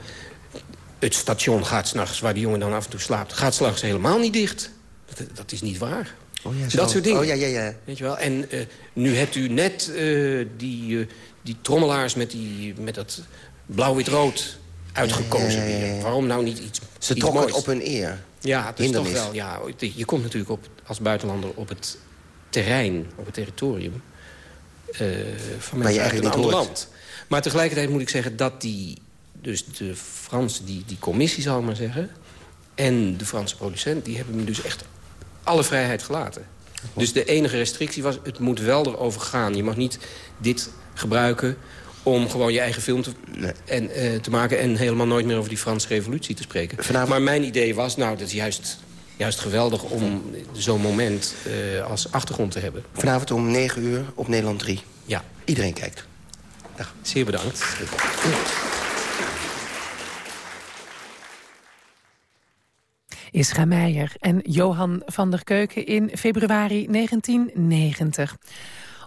het station gaat s'nachts, waar die jongen dan af en toe slaapt... gaat s'nachts helemaal niet dicht. Dat, dat is niet waar. Oh ja, dat soort dingen. Oh, ja, ja, ja. Weet je wel? En uh, nu hebt u net uh, die, uh, die trommelaars met, die, met dat blauw-wit-rood uitgekozen. Waarom nou niet iets Ze iets trokken het op hun eer. Ja, het is toch wel... Ja, je komt natuurlijk op, als buitenlander op het terrein, op het territorium... eh, van mensen uit een ander land. Maar tegelijkertijd moet ik zeggen dat die... Dus de Franse, die, die commissie zal ik maar zeggen... en de Franse producent, die hebben me dus echt alle vrijheid gelaten. Dus de enige restrictie was, het moet wel erover gaan. Je mag niet dit gebruiken om gewoon je eigen film te, en, eh, te maken... en helemaal nooit meer over die Franse revolutie te spreken. Maar mijn idee was, nou, dat is juist, juist geweldig... om zo'n moment eh, als achtergrond te hebben. Vanavond om 9 uur op Nederland 3. Ja. Iedereen kijkt. Zeer bedankt. Isra Meijer en Johan van der Keuken in februari 1990.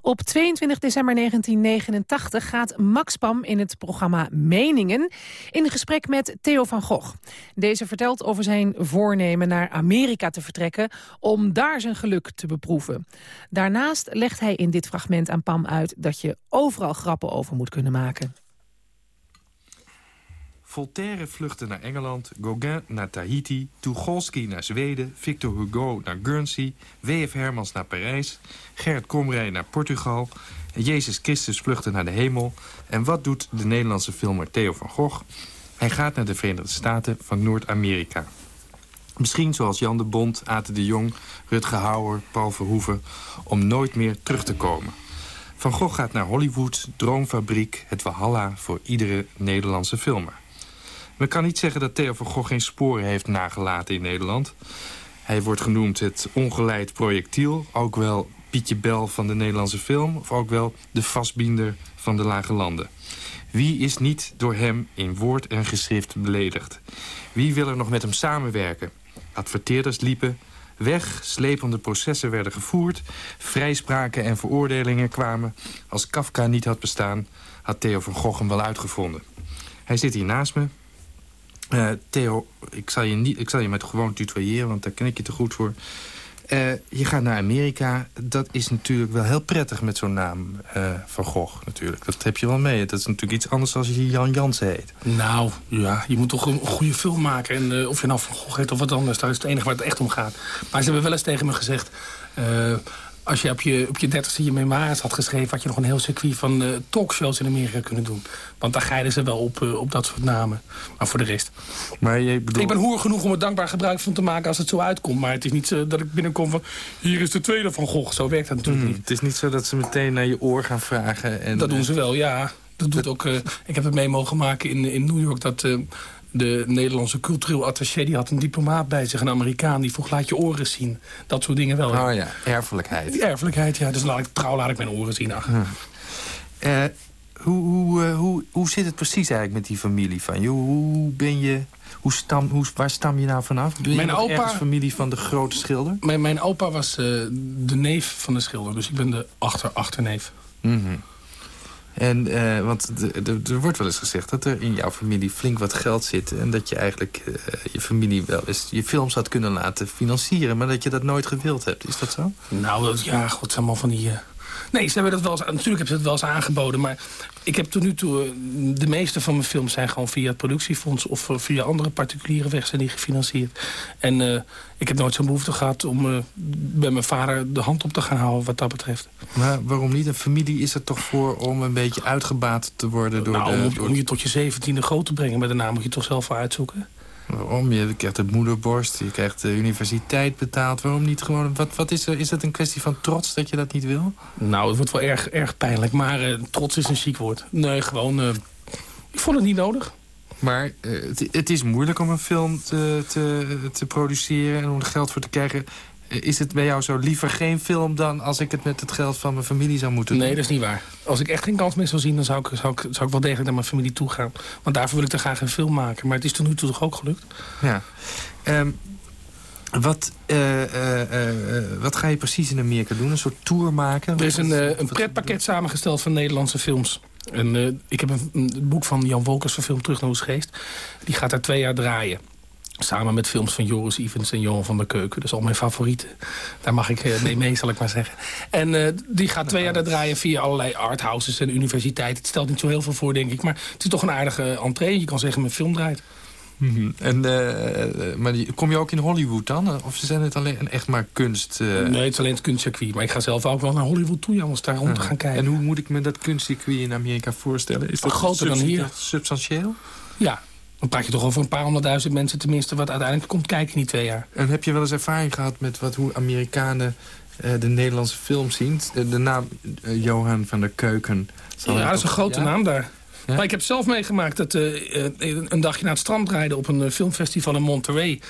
Op 22 december 1989 gaat Max Pam in het programma Meningen... in gesprek met Theo van Gogh. Deze vertelt over zijn voornemen naar Amerika te vertrekken... om daar zijn geluk te beproeven. Daarnaast legt hij in dit fragment aan Pam uit... dat je overal grappen over moet kunnen maken. Voltaire vluchtte naar Engeland, Gauguin naar Tahiti... Tucholsky naar Zweden, Victor Hugo naar Guernsey... W.F. Hermans naar Parijs, Gerrit Komrij naar Portugal... Jezus Christus vluchtte naar de hemel. En wat doet de Nederlandse filmer Theo van Gogh? Hij gaat naar de Verenigde Staten van Noord-Amerika. Misschien zoals Jan de Bond, Ate de Jong, Rutger Hauer, Paul Verhoeven... om nooit meer terug te komen. Van Gogh gaat naar Hollywood, Droomfabriek, het Walhalla... voor iedere Nederlandse filmer. Men kan niet zeggen dat Theo van Gogh geen sporen heeft nagelaten in Nederland. Hij wordt genoemd het ongeleid projectiel. Ook wel Pietje Bel van de Nederlandse film. Of ook wel de vastbinder van de Lage Landen. Wie is niet door hem in woord en geschrift beledigd? Wie wil er nog met hem samenwerken? Adverteerders liepen weg, slepende processen werden gevoerd... vrijspraken en veroordelingen kwamen. Als Kafka niet had bestaan, had Theo van Gogh hem wel uitgevonden. Hij zit hier naast me, eh, Theo, ik zal, je niet, ik zal je met gewoon tutoyeren, want daar ken ik je te goed voor. Eh, je gaat naar Amerika. Dat is natuurlijk wel heel prettig met zo'n naam eh, van Gogh natuurlijk. Dat heb je wel mee. Dat is natuurlijk iets anders als je Jan Jansen heet. Nou, ja, je moet toch een goede film maken. En of je nou Van Gogh heet of wat anders, dat is het enige waar het echt om gaat. Maar ze hebben wel eens tegen me gezegd... eh, als je op je, op je dertigste je memoires had geschreven... had je nog een heel circuit van eh, talkshows in Amerika kunnen doen. Want daar geiden ze wel op, eh, op dat soort namen. Maar voor de rest... Maar je bedoelt... Ik ben hoer genoeg om er dankbaar gebruik van te maken als het zo uitkomt. Maar het is niet zo dat ik binnenkom van... hier is de tweede van Gogh. Zo werkt dat natuurlijk Hmm, niet. het is niet zo dat ze meteen naar je oor gaan vragen. En, Dat doen ze wel, ja. Dat doet ook, eh, ik heb het mee mogen maken in, in New York... dat eh, de Nederlandse cultureel attaché... die had een diplomaat bij zich, een Amerikaan... die vroeg, laat je oren zien. Dat soort dingen wel. Oh ja, erfelijkheid. Die erfelijkheid, ja. Dus laat ik, trouw laat ik mijn oren zien. Ach. Eh, hoe, hoe, eh, hoe, hoe zit het precies eigenlijk met die familie van je? Hoe ben je... Hoe stam, hoe, waar stam je nou vanaf? Ben je Mijn opa- familie van de grote schilder? Mijn, mijn opa was eh, de neef van de schilder. Dus ik ben de achter-achterneef. Mhm. En, eh, want er wordt wel eens gezegd dat er in jouw familie flink wat geld zit... en dat je eigenlijk eh, je familie wel eens je films had kunnen laten financieren... maar dat je dat nooit gewild hebt. Is dat zo? Nou, dat, ja, god, allemaal van die... eh, Nee, ze hebben dat wel eens, natuurlijk hebben ze het wel eens aangeboden. Maar ik heb tot nu toe... eh, De meeste van mijn films zijn gewoon via het productiefonds... of eh, via andere particuliere weg zijn die gefinancierd. En eh, ik heb nooit zo'n behoefte gehad om bij mijn vader de hand op te gaan houden wat dat betreft. Maar waarom niet? Een familie is er toch voor om een beetje uitgebaat te worden door nou, de... om, om je tot je zeventiende groot te brengen. Maar daarna moet je toch zelf wel uitzoeken. Waarom? Je krijgt de moederborst, je krijgt de universiteit betaald. Waarom niet gewoon... Wat, wat is, er, is het een kwestie van trots dat je dat niet wil? Nou, het wordt wel erg, erg pijnlijk. Maar eh, trots is een chic woord. Nee, gewoon... eh, ik vond het niet nodig. Maar eh, het, het is moeilijk om een film te, te, te produceren en om er geld voor te krijgen. Eh, Is het bij jou zo liever geen film dan als ik het met het geld van mijn familie zou moeten doen? Nee, dat is niet waar. Als ik echt geen kans meer zou zien, dan zou ik, zou ik, zou ik wel degelijk naar mijn familie toe gaan. Want daarvoor wil ik dan graag een film maken. Maar het is tot nu toe toch ook gelukt? Ja. Ehm, wat, eh, eh, wat ga je precies in Amerika doen? Een soort tour maken? Er is een, een pretpakket samengesteld van Nederlandse films. En, ik heb een, een boek van Jan Wolkers verfilmd Terug naar Oesgeest. Die gaat daar twee jaar draaien. Samen met films van Joris Evans en Johan van der Keuken. Dat is al mijn favorieten. Daar mag ik uh, mee, zal ik maar zeggen. En uh, die gaat twee jaar draaien via allerlei arthouses en universiteiten. Het stelt niet zo heel veel voor, denk ik. Maar het is toch een aardige entree. Je kan zeggen, mijn film draait. Mm en, uh, maar kom je ook in Hollywood dan? Of zijn het alleen echt maar kunst? Nee, het is alleen het kunstcircuit. Maar ik ga zelf ook wel naar Hollywood toe, om daar rond te gaan kijken. En hoe moet ik me dat kunstcircuit in Amerika voorstellen? Is dat groter dan hier? Substantieel? Ja, dan praat je toch over een paar honderdduizend mensen tenminste... wat uiteindelijk komt kijken in die twee jaar. En heb je wel eens ervaring gehad met wat, hoe Amerikanen uh, de Nederlandse film zien? De, de naam uh, Johan van der Keuken. Ja, dat is een grote ja? naam daar. Ja? Maar ik heb zelf meegemaakt dat uh, een dagje naar het strand rijden... op een filmfestival in Monterey.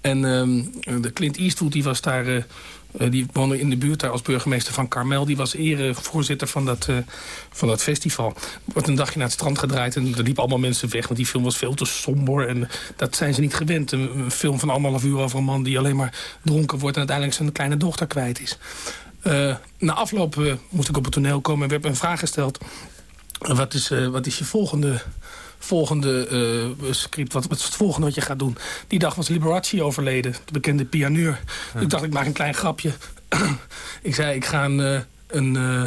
En de Clint Eastwood die was daar uh, die woonde in de buurt daar als burgemeester van Carmel. Die was erevoorzitter van dat, uh, van dat festival. Wordt een dagje naar het strand gedraaid en er liepen allemaal mensen weg. Want die film was veel te somber en dat zijn ze niet gewend. Een, film van anderhalf uur over een man die alleen maar dronken wordt... en uiteindelijk zijn kleine dochter kwijt is. Uh, na afloop moest ik op het toneel komen en werd me een vraag gesteld. Wat is, wat is je volgende volgende uh, script. Wat, wat, is het volgende wat je gaat doen? Die dag was Liberace overleden, de bekende pianeur. Ja. Ik dacht, ik maak een klein grapje. ik zei, ik ga een, uh, een, uh,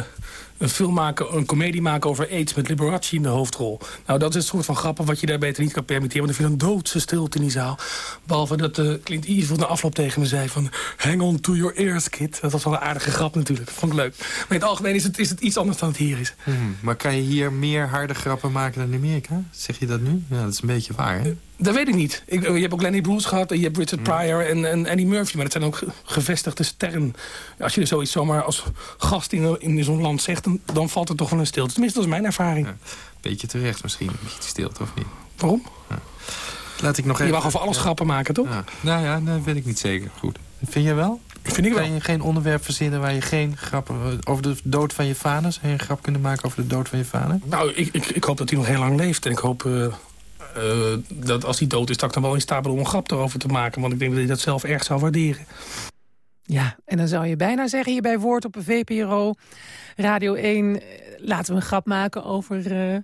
een film maken, een komedie maken over AIDS met Liberace in de hoofdrol. Nou, dat is het soort van grappen wat je daar beter niet kan permitteren. Want er viel een doodse stilte in die zaal. Behalve dat uh, Clint Eastwood na afloop tegen me zei van... Hang on to your ears, kid. Dat was wel een aardige grap natuurlijk. Dat vond ik leuk. Maar in het algemeen is het, is het iets anders dan het hier is. Hmm, maar kan je hier meer harde grappen maken dan in Amerika? Zeg je dat nu? Ja, dat is een beetje waar, hè? Dat weet ik niet. Ik, je hebt ook Lenny Bruce gehad, en je hebt Richard Pryor en, en Annie Murphy. Maar dat zijn ook gevestigde sterren. Als je er zoiets zomaar als gast in, in zo'n land zegt... Dan, dan valt er toch wel een stilte. Tenminste, dat is mijn ervaring. Ja, beetje terecht misschien, een beetje stilte, of niet? Waarom? Ja. Laat ik nog je even... mag over alles grappen maken, toch? Nou ja, dat weet ik niet zeker. Goed. Vind jij wel? Vind ik wel. Kan je geen onderwerp verzinnen waar je geen grappen... over de dood van je vader? Zou je een grap kunnen maken over de dood van je vader? Nou, ik, ik, ik hoop dat hij nog heel lang leeft. En ik hoop... Uh... Uh, dat als hij dood is, dat ik dan wel in staat ben om een grap erover te maken. Want ik denk dat hij dat zelf erg zou waarderen. Ja, en dan zou je bijna zeggen hier bij Woord op VPRO, Radio 1... laten we een grap maken over... Uh...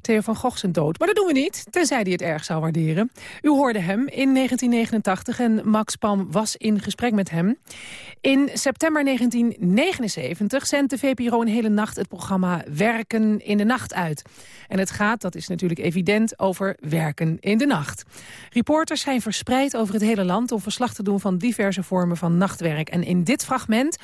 Theo van Gogh zijn dood. Maar dat doen we niet, tenzij hij het erg zou waarderen. U hoorde hem in 1989 en Max Pam was in gesprek met hem. In september 1979 zendt de VPRO een hele nacht het programma Werken in de Nacht uit. En het gaat, dat is natuurlijk evident, over werken in de nacht. Reporters zijn verspreid over het hele land om verslag te doen van diverse vormen van nachtwerk. En in dit fragment,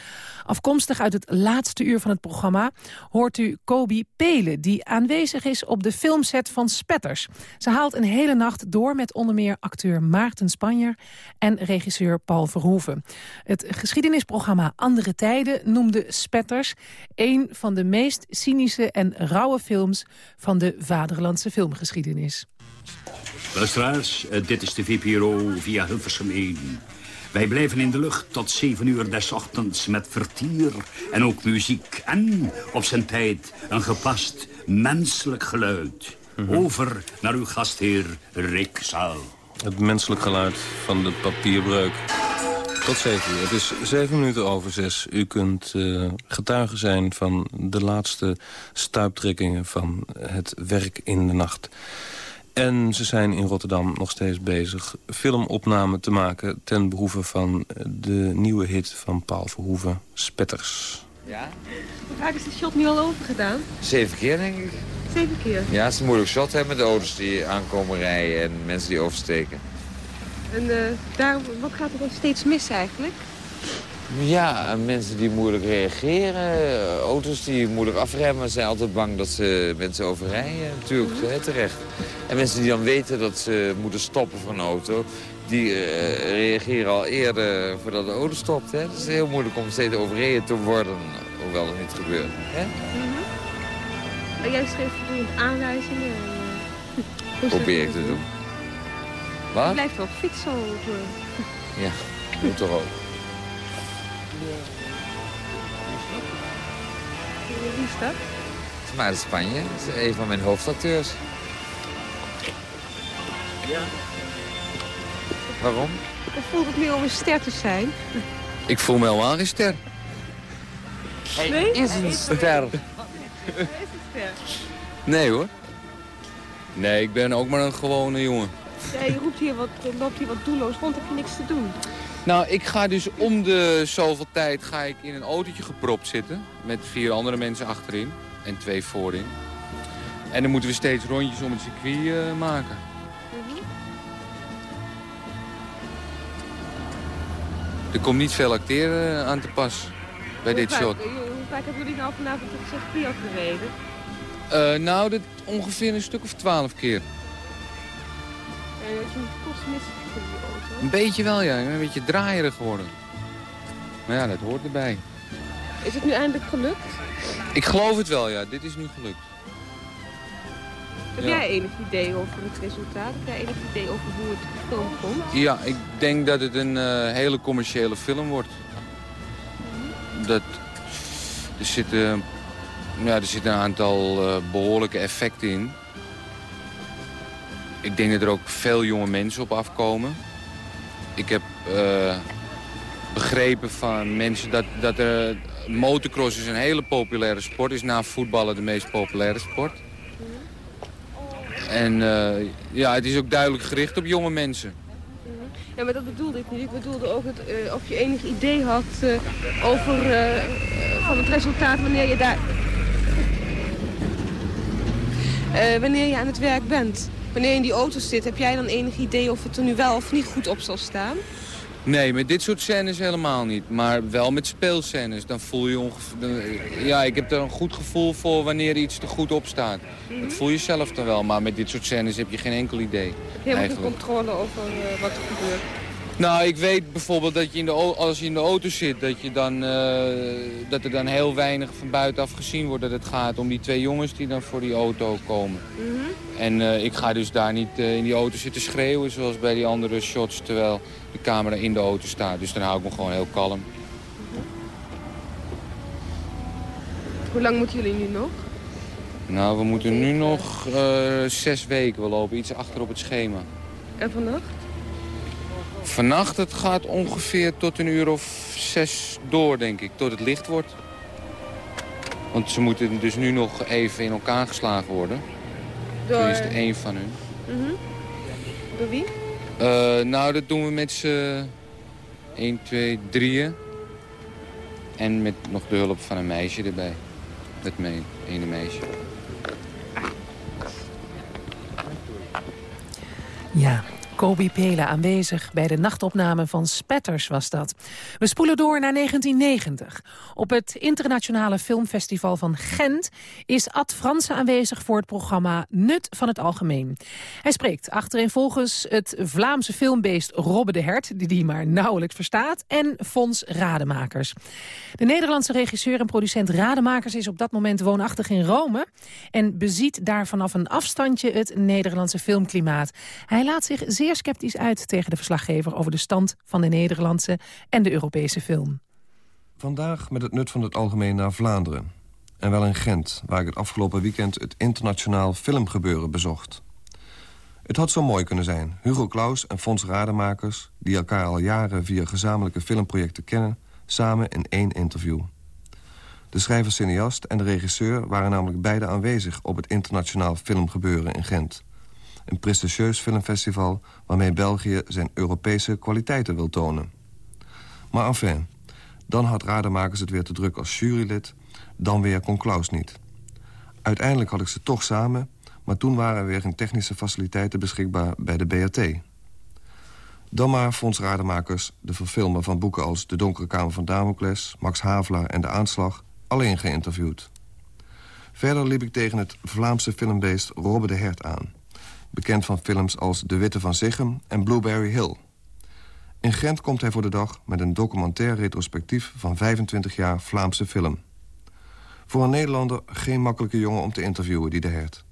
afkomstig uit het laatste uur van het programma, hoort u Kobi Pelen, die aanwezig is op de filmset van Spetters. Ze haalt een hele nacht door met onder meer acteur Maarten Spanjer en regisseur Paul Verhoeven. Het geschiedenisprogramma Andere Tijden noemde Spetters een van de meest cynische en rauwe films van de vaderlandse filmgeschiedenis. Luisteraars, dit is de VPRO via Hilversum 1. Wij blijven in de lucht tot 7 uur des ochtends met vertier en ook muziek. En op zijn tijd een gepast menselijk geluid. -hmm. Over naar uw gastheer Rick Zaal. Het menselijk geluid van de papierbreuk. Tot 7 uur. Het is 7 minuten over 6. U kunt uh, getuige zijn van de laatste stuiptrekkingen van het werk in de nacht. En ze zijn in Rotterdam nog steeds bezig filmopnamen te maken... ten behoeve van de nieuwe hit van Paul Verhoeven, Spetters. Ja? Hoe vaak is de shot nu al overgedaan? Zeven keer, denk ik. Zeven keer? Ja, het is een moeilijk shot hè, met de auto's die aankomen rijden en mensen die oversteken. En uh, daar, wat gaat er dan steeds mis eigenlijk? Ja, mensen die moeilijk reageren, auto's die moeilijk afremmen... zijn altijd bang dat ze mensen overrijden, natuurlijk, hè, terecht. En mensen die dan weten dat ze moeten stoppen voor een auto... die uh, reageren al eerder voordat de auto stopt. Hè. Het is heel moeilijk om steeds overreden te worden, hoewel het niet gebeurt. Hè? Mm -hmm. Jij schreef aanwijzingen. En, uh, Probeer ik te doen. Wat? Je blijft wel fietsen. Ja, moet toch ook. Wie is dat? Het is Maarten Spanje. Dat is een van mijn hoofdacteurs. Ja. Waarom? Hoe voelt het nu om een ster te zijn? Ik voel me helemaal geen ster. Hij nee? is een ster. Hij is een ster. Nee hoor. Nee, ik ben ook maar een gewone jongen. Je roept hier wat, loopt hier wat doelloos rond, heb je niks te doen. Nou, ik ga dus om de zoveel tijd ga ik in een autootje gepropt zitten. Met vier andere mensen achterin en twee voorin. En dan moeten we steeds rondjes om het circuit uh, maken. Mhm. Er komt niet veel acteren aan te pas bij dit shot. Hoe vaak hebben jullie nou vanavond op het circuit afgereden? Uh, nou, dit ongeveer een stuk of twaalf keer. En je kost mis een beetje wel, ja. Een beetje draaierig geworden. Maar ja, dat hoort erbij. Is het nu eindelijk gelukt? Ik geloof het wel, ja. Dit is nu gelukt. Heb jij enig idee over het resultaat? Heb jij enig idee over hoe het film komt? Ja, ik denk dat het een uh, hele commerciële film wordt. Dat, er, zitten, ja, er zitten een aantal uh, behoorlijke effecten in. Ik denk dat er ook veel jonge mensen op afkomen. Ik heb uh, begrepen van mensen dat, dat er, motocross is een hele populaire sport. Is na voetballen de meest populaire sport. En uh, ja, het is ook duidelijk gericht op jonge mensen. Ja, maar dat bedoelde ik niet. Ik bedoelde ook het, uh, of je enig idee had over van het resultaat wanneer je daar... wanneer je aan het werk bent. Wanneer je in die auto zit, heb jij dan enig idee of het er nu wel of niet goed op zal staan? Nee, met dit soort scènes helemaal niet. Maar wel met speelscènes. Dan voel je ongeveer... Ja, ik heb er een goed gevoel voor wanneer iets er goed op staat. Dat mhm. voel je zelf dan wel. Maar met dit soort scènes heb je geen enkel idee. Heb je helemaal controle over uh, wat er gebeurt? Nou, ik weet bijvoorbeeld dat je in de, als je in de auto zit... Dat, je dan, uh, dat er dan heel weinig van buitenaf gezien wordt. Dat het gaat om die twee jongens die dan voor die auto komen. Mhm. En uh, ik ga dus daar niet uh, in die auto zitten schreeuwen... zoals bij die andere shots, terwijl de camera in de auto staat. Dus dan hou ik me gewoon heel kalm. Mhm. Hoe lang moeten jullie nu nog? Nou, we moeten nu nog zes weken. We lopen iets achter op het schema. En vannacht? Vannacht het gaat ongeveer tot een uur of zes door, denk ik, tot het licht wordt. Want ze moeten dus nu nog even in elkaar geslagen worden. Door... Tenminste, één van hun. Mm Door wie? Uh, nou, dat doen we met z'n 1, 2, 3. En met nog de hulp van een meisje erbij. Het mee, ene meisje. Ja, Kobi Pela aanwezig bij de nachtopname van Spetters was dat. We spoelen door naar 1990. Op het internationale filmfestival van Gent is Ad Franse aanwezig voor het programma Nut van het Algemeen. Hij spreekt volgens het Vlaamse filmbeest Robbe de Hert, die die maar nauwelijks verstaat, en Fons Rademakers. De Nederlandse regisseur en producent Rademakers is op dat moment woonachtig in Rome en beziet daar vanaf een afstandje het Nederlandse filmklimaat. Hij laat zich zeer zeer sceptisch uit tegen de verslaggever... over de stand van de Nederlandse en de Europese film. Vandaag met het nut van het algemeen naar Vlaanderen. En wel in Gent, waar ik het afgelopen weekend... het internationaal filmgebeuren bezocht. Het had zo mooi kunnen zijn. Hugo Claus en Fons Rademakers... die elkaar al jaren via gezamenlijke filmprojecten kennen... samen in één interview. De schrijver-cineast en de regisseur waren namelijk beide aanwezig... op het internationaal filmgebeuren in Gent een prestigieus filmfestival... waarmee België zijn Europese kwaliteiten wil tonen. Maar enfin, dan had Rademakers het weer te druk als jurylid... dan weer kon Klaus niet. Uiteindelijk had ik ze toch samen... maar toen waren er weer geen technische faciliteiten beschikbaar bij de BAT. Dan maar Rademakers, de verfilmer van boeken als... De Donkere Kamer van Damocles, Max Havelaar en De Aanslag... alleen geïnterviewd. Verder liep ik tegen het Vlaamse filmbeest Robbe de Hert aan bekend van films als De Witte van Zichem en Blueberry Hill. In Gent komt hij voor de dag met een documentair retrospectief... van 25 jaar Vlaamse film. Voor een Nederlander geen makkelijke jongen om te interviewen, die de hert.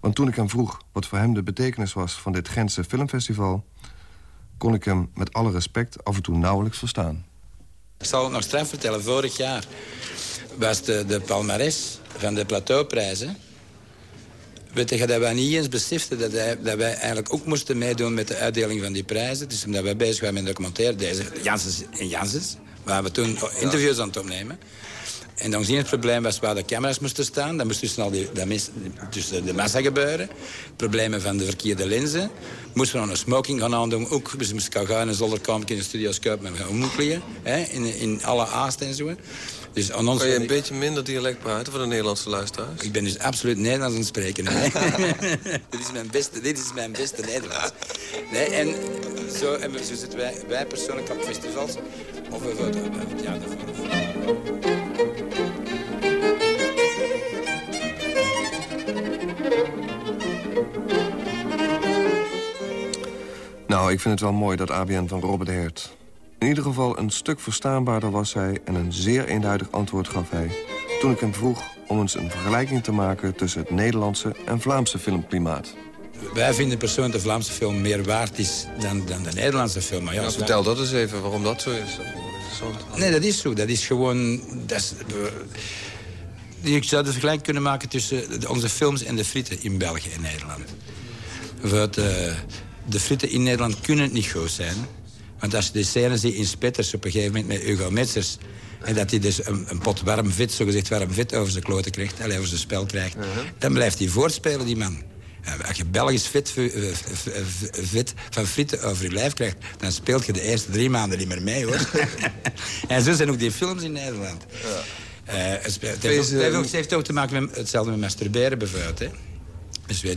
Want toen ik hem vroeg wat voor hem de betekenis was... van dit Gentse filmfestival... kon ik hem met alle respect af en toe nauwelijks verstaan. Ik zal het nog straf vertellen. Vorig jaar was de, de palmares van de plateauprijzen Weet je dat wij niet eens beseften dat, wij, dat wij eigenlijk ook moesten meedoen met de uitdeling van die prijzen. Dus omdat wij bezig waren met een documentaire, deze Janssens en Janssens, waar we toen interviews aan het opnemen. En dan zien het probleem was waar de camera's moesten staan. Dat moest tussen, al die, dat mis, tussen de massa gebeuren. Problemen van de verkeerde lenzen. Moesten we nog een smoking gaan aandoen. Ook, dus moesten gaan in een zolderkamer in de studio's kopen met gaan omkleden. In, in alle haast en zo. Dus aan ons kan je een beetje minder dialect praten voor de Nederlandse luisteraars? Ik ben dus absoluut Nederlands aan het spreken. dit, is mijn beste, dit is mijn beste Nederlands. Nee, en zo, en zo zitten wij, wij persoonlijk op festivals. Of we ja, Nou, ik vind het wel mooi dat ABN van Robert Hert. In ieder geval een stuk verstaanbaarder was hij... en een zeer eenduidig antwoord gaf hij... toen ik hem vroeg om eens een vergelijking te maken... tussen het Nederlandse en Vlaamse filmklimaat. Wij vinden persoonlijk de Vlaamse film meer waard is dan, dan de Nederlandse film. Maar ja, vertel dat eens even waarom dat zo is. Nee, dat is zo. Dat is gewoon... Dat is, je zou de vergelijking kunnen maken tussen onze films en de frieten in België en Nederland. Bijvoorbeeld, uh, de frieten in Nederland kunnen niet goed zijn. Want als je de scène ziet in Spetters op een gegeven moment met Hugo Metzers... en dat hij dus een, een pot warm vet, zogezegd warm vet over zijn kloten krijgt... alleen over zijn spel krijgt, uh-huh. dan blijft hij voortspelen, die man. Als je Belgisch vet, vet van frieten over je lijf krijgt... dan speelt je de eerste drie maanden niet meer mee, hoor. en zo zijn ook die films in Nederland. Ja. Uh, het, heeft ook, het, heeft ook, te maken met hetzelfde met masturberen, bijvoorbeeld. Hè. Dus wij,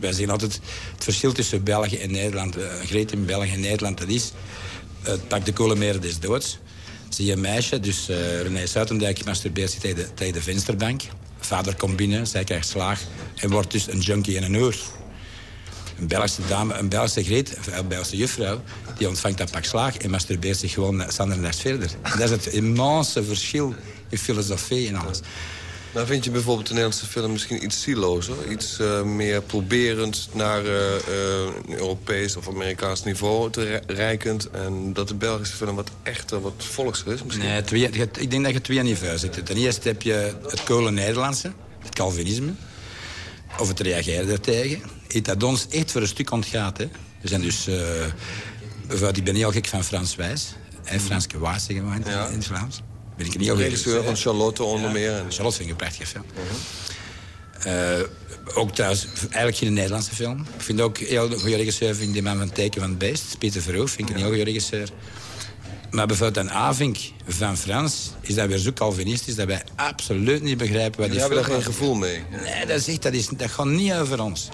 wij, zeggen altijd, het verschil tussen België en Nederland... Uh, greet in België en Nederland, dat is... het pak de kolenmeren des doods. Zie je een meisje, dus uh, René Suitendijk masturbeert zich tegen tegen de vensterbank. Vader komt binnen, zij krijgt slaag en wordt dus een junkie en een oor. Een Belgische dame, een Belgische greet, een Belgische juffrouw... die ontvangt dat pak slaag en masturbeert zich gewoon standaard verder. Dat is het immense verschil in filosofie en alles. Nou vind je bijvoorbeeld de Nederlandse film misschien iets sielozer? Iets uh, meer proberend naar uh, uh, Europees of Amerikaans niveau te reikend... en dat de Belgische film wat echter, wat volkser is misschien? Nee, twee, ik denk dat je twee niveaus zit. Ten eerste heb je het kolen Nederlandse, het Calvinisme... of het reageren daartegen. Iets dat ons echt voor een stuk ontgaat. Hè. We zijn dus... ik ben heel gek van Frans Wijs. En Frans Gewaas zeggen in het Vlaams ben ik niet regisseur van Charlotte onder meer. Charlotte vind ik een prachtige film. Uh ook trouwens, eigenlijk geen Nederlandse film. Ik vind ook heel goede regisseur, vind ik die man van Teken van het Beest. Peter Verhoof, vind ik een heel goede regisseur. Maar bijvoorbeeld een Avink van Frans is dat weer zo calvinistisch... dat wij absoluut niet begrijpen wat die film... We hebben daar geen gevoel mee. Nee, dat, is echt, dat, is, dat gaat niet over ons.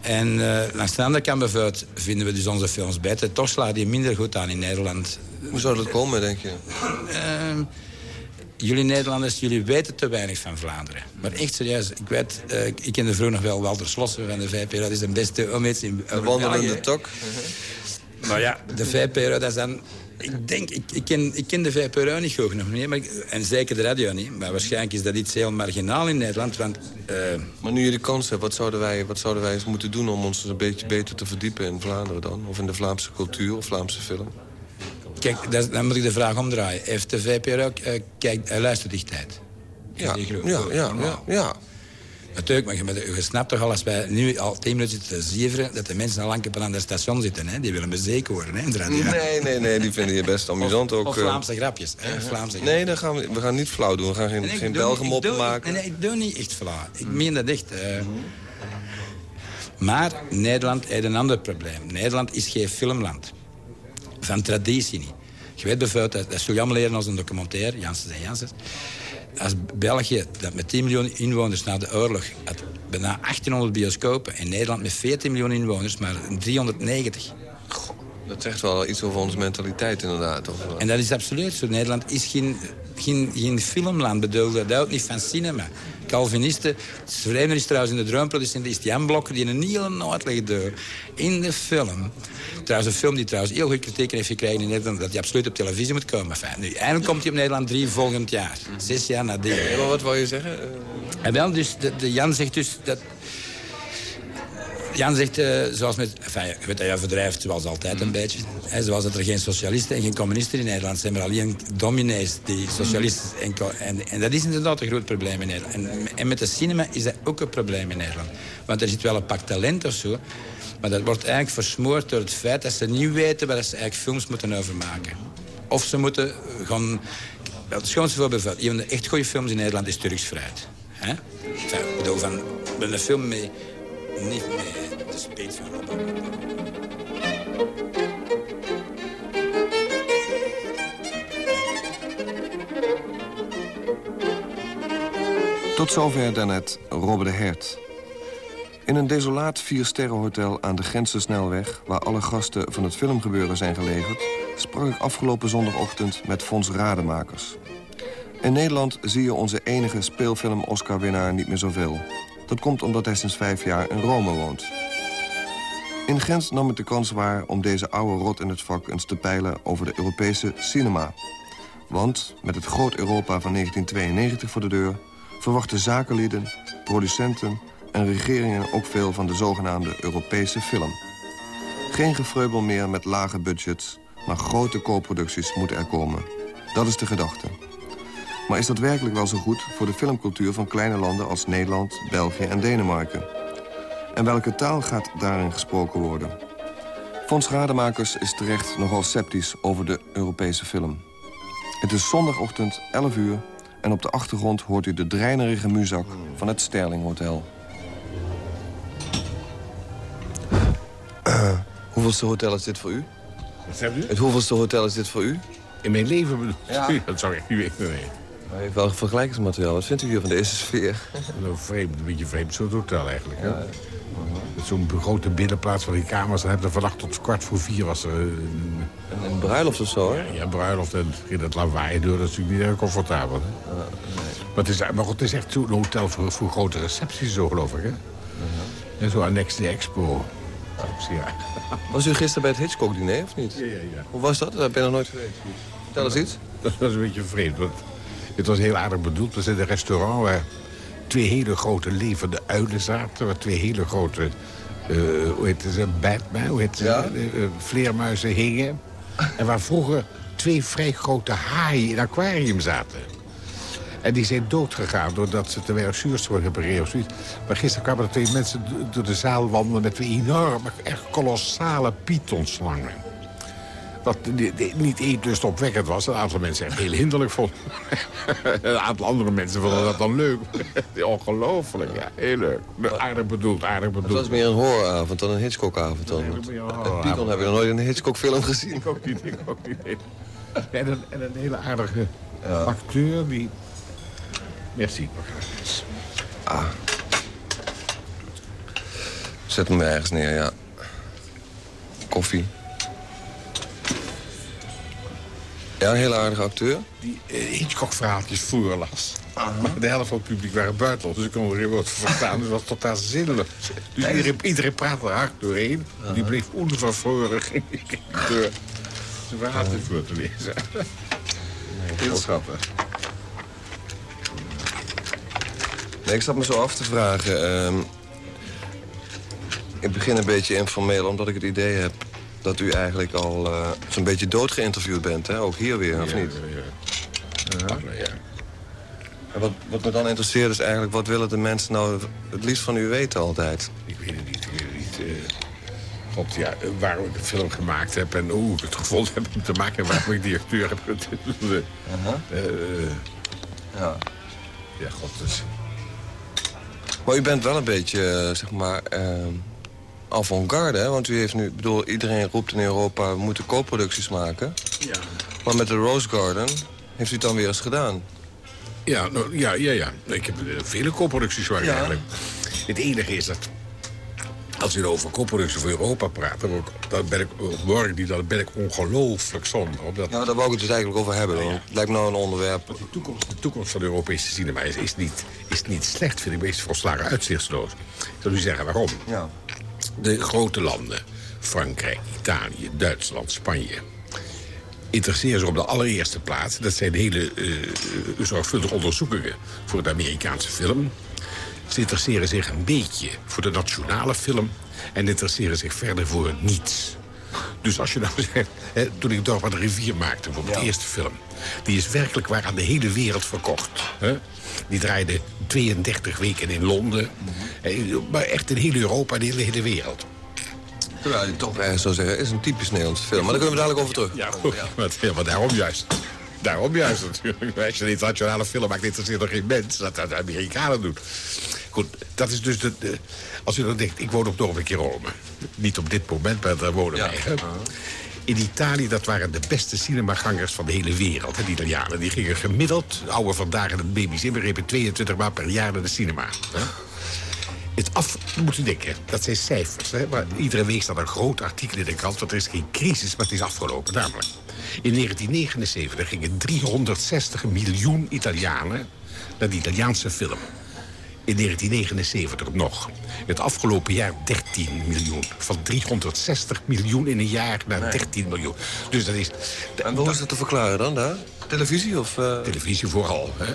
En uh, langs de andere kant bijvoorbeeld vinden we dus onze films beter. Toch slaat die minder goed aan in Nederland hoe zou dat komen, denk je? Uh, jullie Nederlanders, jullie weten te weinig van Vlaanderen. Maar echt serieus, ik weet, uh, ik kende vroeger nog wel Walter Slossen van de VPRO. Dat is de beste om iets in... De wandelende tok. Maar ja, de VPRO, dat is dan... Ik denk, ik, ik, ken, ik ken de VPRO niet goed nog niet, maar en zeker de radio niet. Maar waarschijnlijk is dat iets heel marginaal in Nederland, want... Uh, maar nu je de kans hebt, wat zouden, wij, wat zouden wij eens moeten doen... om ons een beetje beter te verdiepen in Vlaanderen dan? Of in de Vlaamse cultuur of Vlaamse film? Kijk, dan moet ik de vraag omdraaien. Heeft de VPRO uh, kijk, uh, luisterdichtheid? Ja, ja, ja, ja, ja. Natuurlijk, maar je, je, snapt toch al als wij nu al tien minuten zitten te zieveren... dat de mensen al lang op een ander station zitten. Hè? Die willen bezeken worden. Hè, nee, nee, nee, die vinden je best amusant of, ook. Of eh. Vlaamse grapjes. Hè? Vlaamse nee, dan gaan we, we gaan niet flauw doen. We gaan geen, nee, geen Belgen maken. Nee, nee, ik doe niet echt flauw. Ik meen dat echt. Uh, maar Nederland heeft een ander probleem. Nederland is geen filmland van traditie niet. Je weet bijvoorbeeld, dat, dat zul je allemaal leren als een documentaire, Janssen en Janssen. Als België, dat met 10 miljoen inwoners na de oorlog... had bijna 1800 bioscopen. En Nederland met 14 miljoen inwoners, maar 390. dat zegt wel iets over onze mentaliteit inderdaad. Of... En dat is absoluut zo. Nederland is geen, geen, geen filmland, bedoel, dat houdt niet van cinema. Calvinisten. Het vreemde is trouwens in de droomproducent is Jan Blokker... die een hele uitleg doet in de film. Trouwens, een film die trouwens heel goed kritieken heeft gekregen in Nederland... dat hij absoluut op televisie moet komen. Enfin, nu, eindelijk komt hij op Nederland drie volgend jaar. Zes jaar nadien. Ja, maar wat wil je zeggen? En wel, dus, de, de Jan zegt dus... dat Jan zegt, uh, zoals met... Enfin, je weet dat je verdrijft zoals altijd een beetje. Hè, zoals dat er geen socialisten en geen communisten in Nederland zijn... maar alleen dominees die socialisten... En, en, en, dat is inderdaad een groot probleem in Nederland. En, en, met de cinema is dat ook een probleem in Nederland. Want er zit wel een pak talent of zo... maar dat wordt eigenlijk versmoord door het feit dat ze niet weten... waar ze eigenlijk films moeten over maken. Of ze moeten gaan het schoonste voorbeeld van een van de echt goede films in Nederland is Turks Fruit. Hè? Enfin, ik bedoel, van, een film met, niet met van Robben. Tot zover daarnet Robbe de Hert. In een desolaat viersterrenhotel aan de Grensensnelweg... waar alle gasten van het filmgebeuren zijn geleverd... sprak ik afgelopen zondagochtend met Fons Rademakers. In Nederland zie je onze enige speelfilm-Oscar-winnaar niet meer zoveel. Dat komt omdat hij sinds vijf jaar in Rome woont. In Gent nam ik de kans waar om deze oude rot in het vak eens te peilen over de Europese cinema. Want met het groot Europa van 1992 voor de deur... verwachten zakenlieden, producenten en regeringen ook veel van de zogenaamde Europese film. Geen gefreubel meer met lage budgets, maar grote co-producties moeten er komen. Dat is de gedachte. Maar is dat werkelijk wel zo goed voor de filmcultuur van kleine landen als Nederland, België en Denemarken? En welke taal gaat daarin gesproken worden? Fons Rademakers is terecht nogal sceptisch over de Europese film. Het is zondagochtend 11 uur en op de achtergrond hoort u de dreinerige muzak van het Sterling Hotel. Uh, hoeveelste hotel is dit voor u? Wat hebt u? Het hoeveelste hotel is dit voor u? In mijn leven bedoel Ja. Dat zou ik niet weten, nee. Hij heeft wel vergelijkingsmateriaal. Wat vindt u hier van deze sfeer? Een vreemd, een beetje een vreemd soort hotel eigenlijk. Hè? Zo'n grote binnenplaats van die kamers. Dan heb je vannacht tot kwart voor vier was er... Een, een bruiloft of zo, hè? Ja, ja bruiloft en in het lawaai door. Dat is natuurlijk niet erg comfortabel. Hè? maar, het is, maar goed, het is echt zo'n hotel voor, voor grote recepties, zo geloof ik. Hè? En zo annex de expo. Ja. Was u gisteren bij het Hitchcock-diner, of niet? Ja, ja, ja. Hoe was dat? Daar ben je nog nooit geweest. Vertel eens iets. Dat was een beetje vreemd, want het was heel aardig bedoeld. We zijn in een restaurant waar twee hele grote levende uilen zaten. Waar twee hele grote, eh, hoe heet ze, Batman, hoe heet ze, Ja. eh, eh, vleermuizen hingen. En waar vroeger twee vrij grote haaien in aquarium zaten. En die zijn doodgegaan doordat ze te weinig zuurstof hebben of zoiets. Maar gisteren kwamen er twee mensen do- door de zaal wandelen... met twee enorme, echt kolossale pythonslangen. Ni- niet eetlustopwekkend was. Een aantal mensen echt heel hinderlijk vonden. een aantal andere mensen vonden dat dan leuk. Ongelooflijk, ja. Heel leuk. Aardig bedoeld, aardig Het bedoeld. was meer een horroravond dan een Hitchcock-avond. Dan. dat Het. Python heb je nog nooit in een Hitchcock-film gezien. Ik ook niet, ik ook niet. En een, en een hele aardige acteur die... Merci. Ah. Zet hem ergens neer, ja. Koffie. Ja, een hele aardige acteur. Die eh, Hitchcock-verhaaltjes voorlas. Maar de helft van het publiek waren buitenlanders, dus ik kon er geen woord van verstaan. Dus het was totaal zinloos. Dus iedereen, iedereen praatte er hard doorheen. Die bleef onvervroren, ging door zijn verhaaltjes voor te lezen. Heel schattig. Nee, ik zat me zo af te vragen. ehm, ik begin een beetje informeel, omdat ik het idee heb... dat u eigenlijk al eh, zo'n beetje dood geïnterviewd bent, hè? Ook hier weer, of Ja, niet? ja. Ja. En wat, wat me dan interesseert is eigenlijk... wat willen de mensen nou het liefst van u weten altijd? Ik weet het niet, ik weet het niet. eh. God, ja, eh, waarom ik de film gemaakt heb en hoe ik het gevonden heb om te maken... en waarom ik die acteur heb getiteld. Eh, ja. Ja, god, dus... Maar u bent wel een beetje, zeg maar, eh, avant-garde? Want u heeft nu, ik bedoel, iedereen roept in Europa... we moeten co-producties maken. Ja. Maar met de Rose Garden heeft u het dan weer eens gedaan. Ja, nou, ja, ja, ja. Ik heb eh, vele co-producties waar Ja. eigenlijk... Het enige is dat... Als je over co-productie voor Europa praat... dan, ben ik, word ik niet, dan ben ik ongelooflijk zonde. Omdat Ja, daar wou ik het dus eigenlijk over hebben. want Het lijkt me nou een onderwerp. de toekomst, de toekomst van de Europese cinema is, is, niet, is niet slecht, vind ik. Is volslagen uitzichtsloos. Ik zal u zeggen waarom. Ja. De grote landen, Frankrijk, Italië, Duitsland, Spanje... interesseren zich op de allereerste plaats. Dat zijn hele eh, eh, zorgvuldige onderzoekingen voor de Amerikaanse film. Ze interesseren zich een beetje voor de nationale film... en interesseren zich verder voor niets. Dus als je nou zegt, hè, toen ik Dorp aan de rivier maakte, voor de eerste film... die is werkelijk waar aan de hele wereld verkocht. Hè? Die draaide 32 weken in Londen. Eh, Maar echt in heel Europa en in de hele wereld. Terwijl je toch ergens zou zeggen, is een typisch Nederlandse film. Maar daar kunnen we dadelijk over terug. Ja, goed. Maar, ja, maar daarom juist. Daarom juist natuurlijk. Als je een internationale film maakt, interesseert er geen mens. Dat dat de Amerikanen doen. Goed, dat is dus de... de als u dan denkt, ik woon op dorpje Rome. Niet op dit moment, maar daar wonen wij. hè. In Italië, dat waren de beste cinemagangers van de hele wereld. De Italianen. Die gingen gemiddeld, oude vandaag en het baby's inbegrepen... 22 maal per jaar naar de cinema. Hè. Het af, moet u denken, dat zijn cijfers. Hè? Maar iedere week staat een groot artikel in de krant... want er is geen crisis, maar het is afgelopen. Namelijk, in 1979 gingen 360 miljoen Italianen... naar de Italiaanse film. In 1979 nog. Het afgelopen jaar 13 miljoen. Van 360 miljoen in een jaar naar 13 miljoen. Dus dat is... En hoe is dat te verklaren dan daar? Televisie of... eh, Televisie vooral. Hè?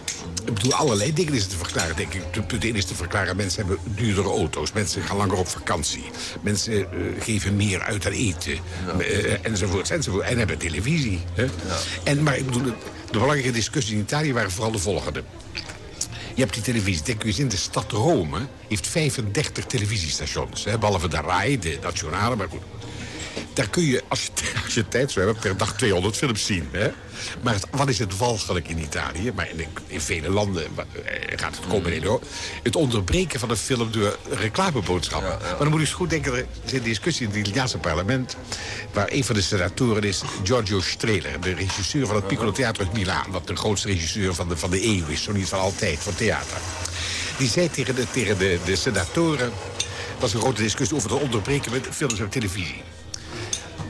Ik bedoel, allerlei dingen is het te verklaren, denk ik. Punt één is te verklaren, mensen hebben duurdere auto's. Mensen gaan langer op vakantie. Mensen eh, geven meer uit aan eten. eh, enzovoort, enzovoort. En hebben televisie. Hè? En, maar ik bedoel, de belangrijke discussies in Italië waren vooral de volgende. Je hebt die televisie. Denk eens in de stad Rome heeft 35 televisiestations. Hè, behalve de RAI, de nationale, maar goed. Daar kun je, als je, als je tijd zou hebben, per dag 200 films zien. Hè? Maar het- wat is het walgelijk in Italië? Maar in, in vele landen eh, gaat het komen in hoor. Het onderbreken van een film door reclameboodschappen. Maar dan moet u eens goed denken, er is een discussie in het Italiaanse parlement... waar een van de senatoren is Giorgio Strehler... de regisseur van het Piccolo Theater uit Milaan... wat de grootste regisseur van de, van de eeuw is, zo niet van altijd, voor theater. Die zei tegen de, tegen de, de senatoren... Het was een grote discussie over het onderbreken met films op televisie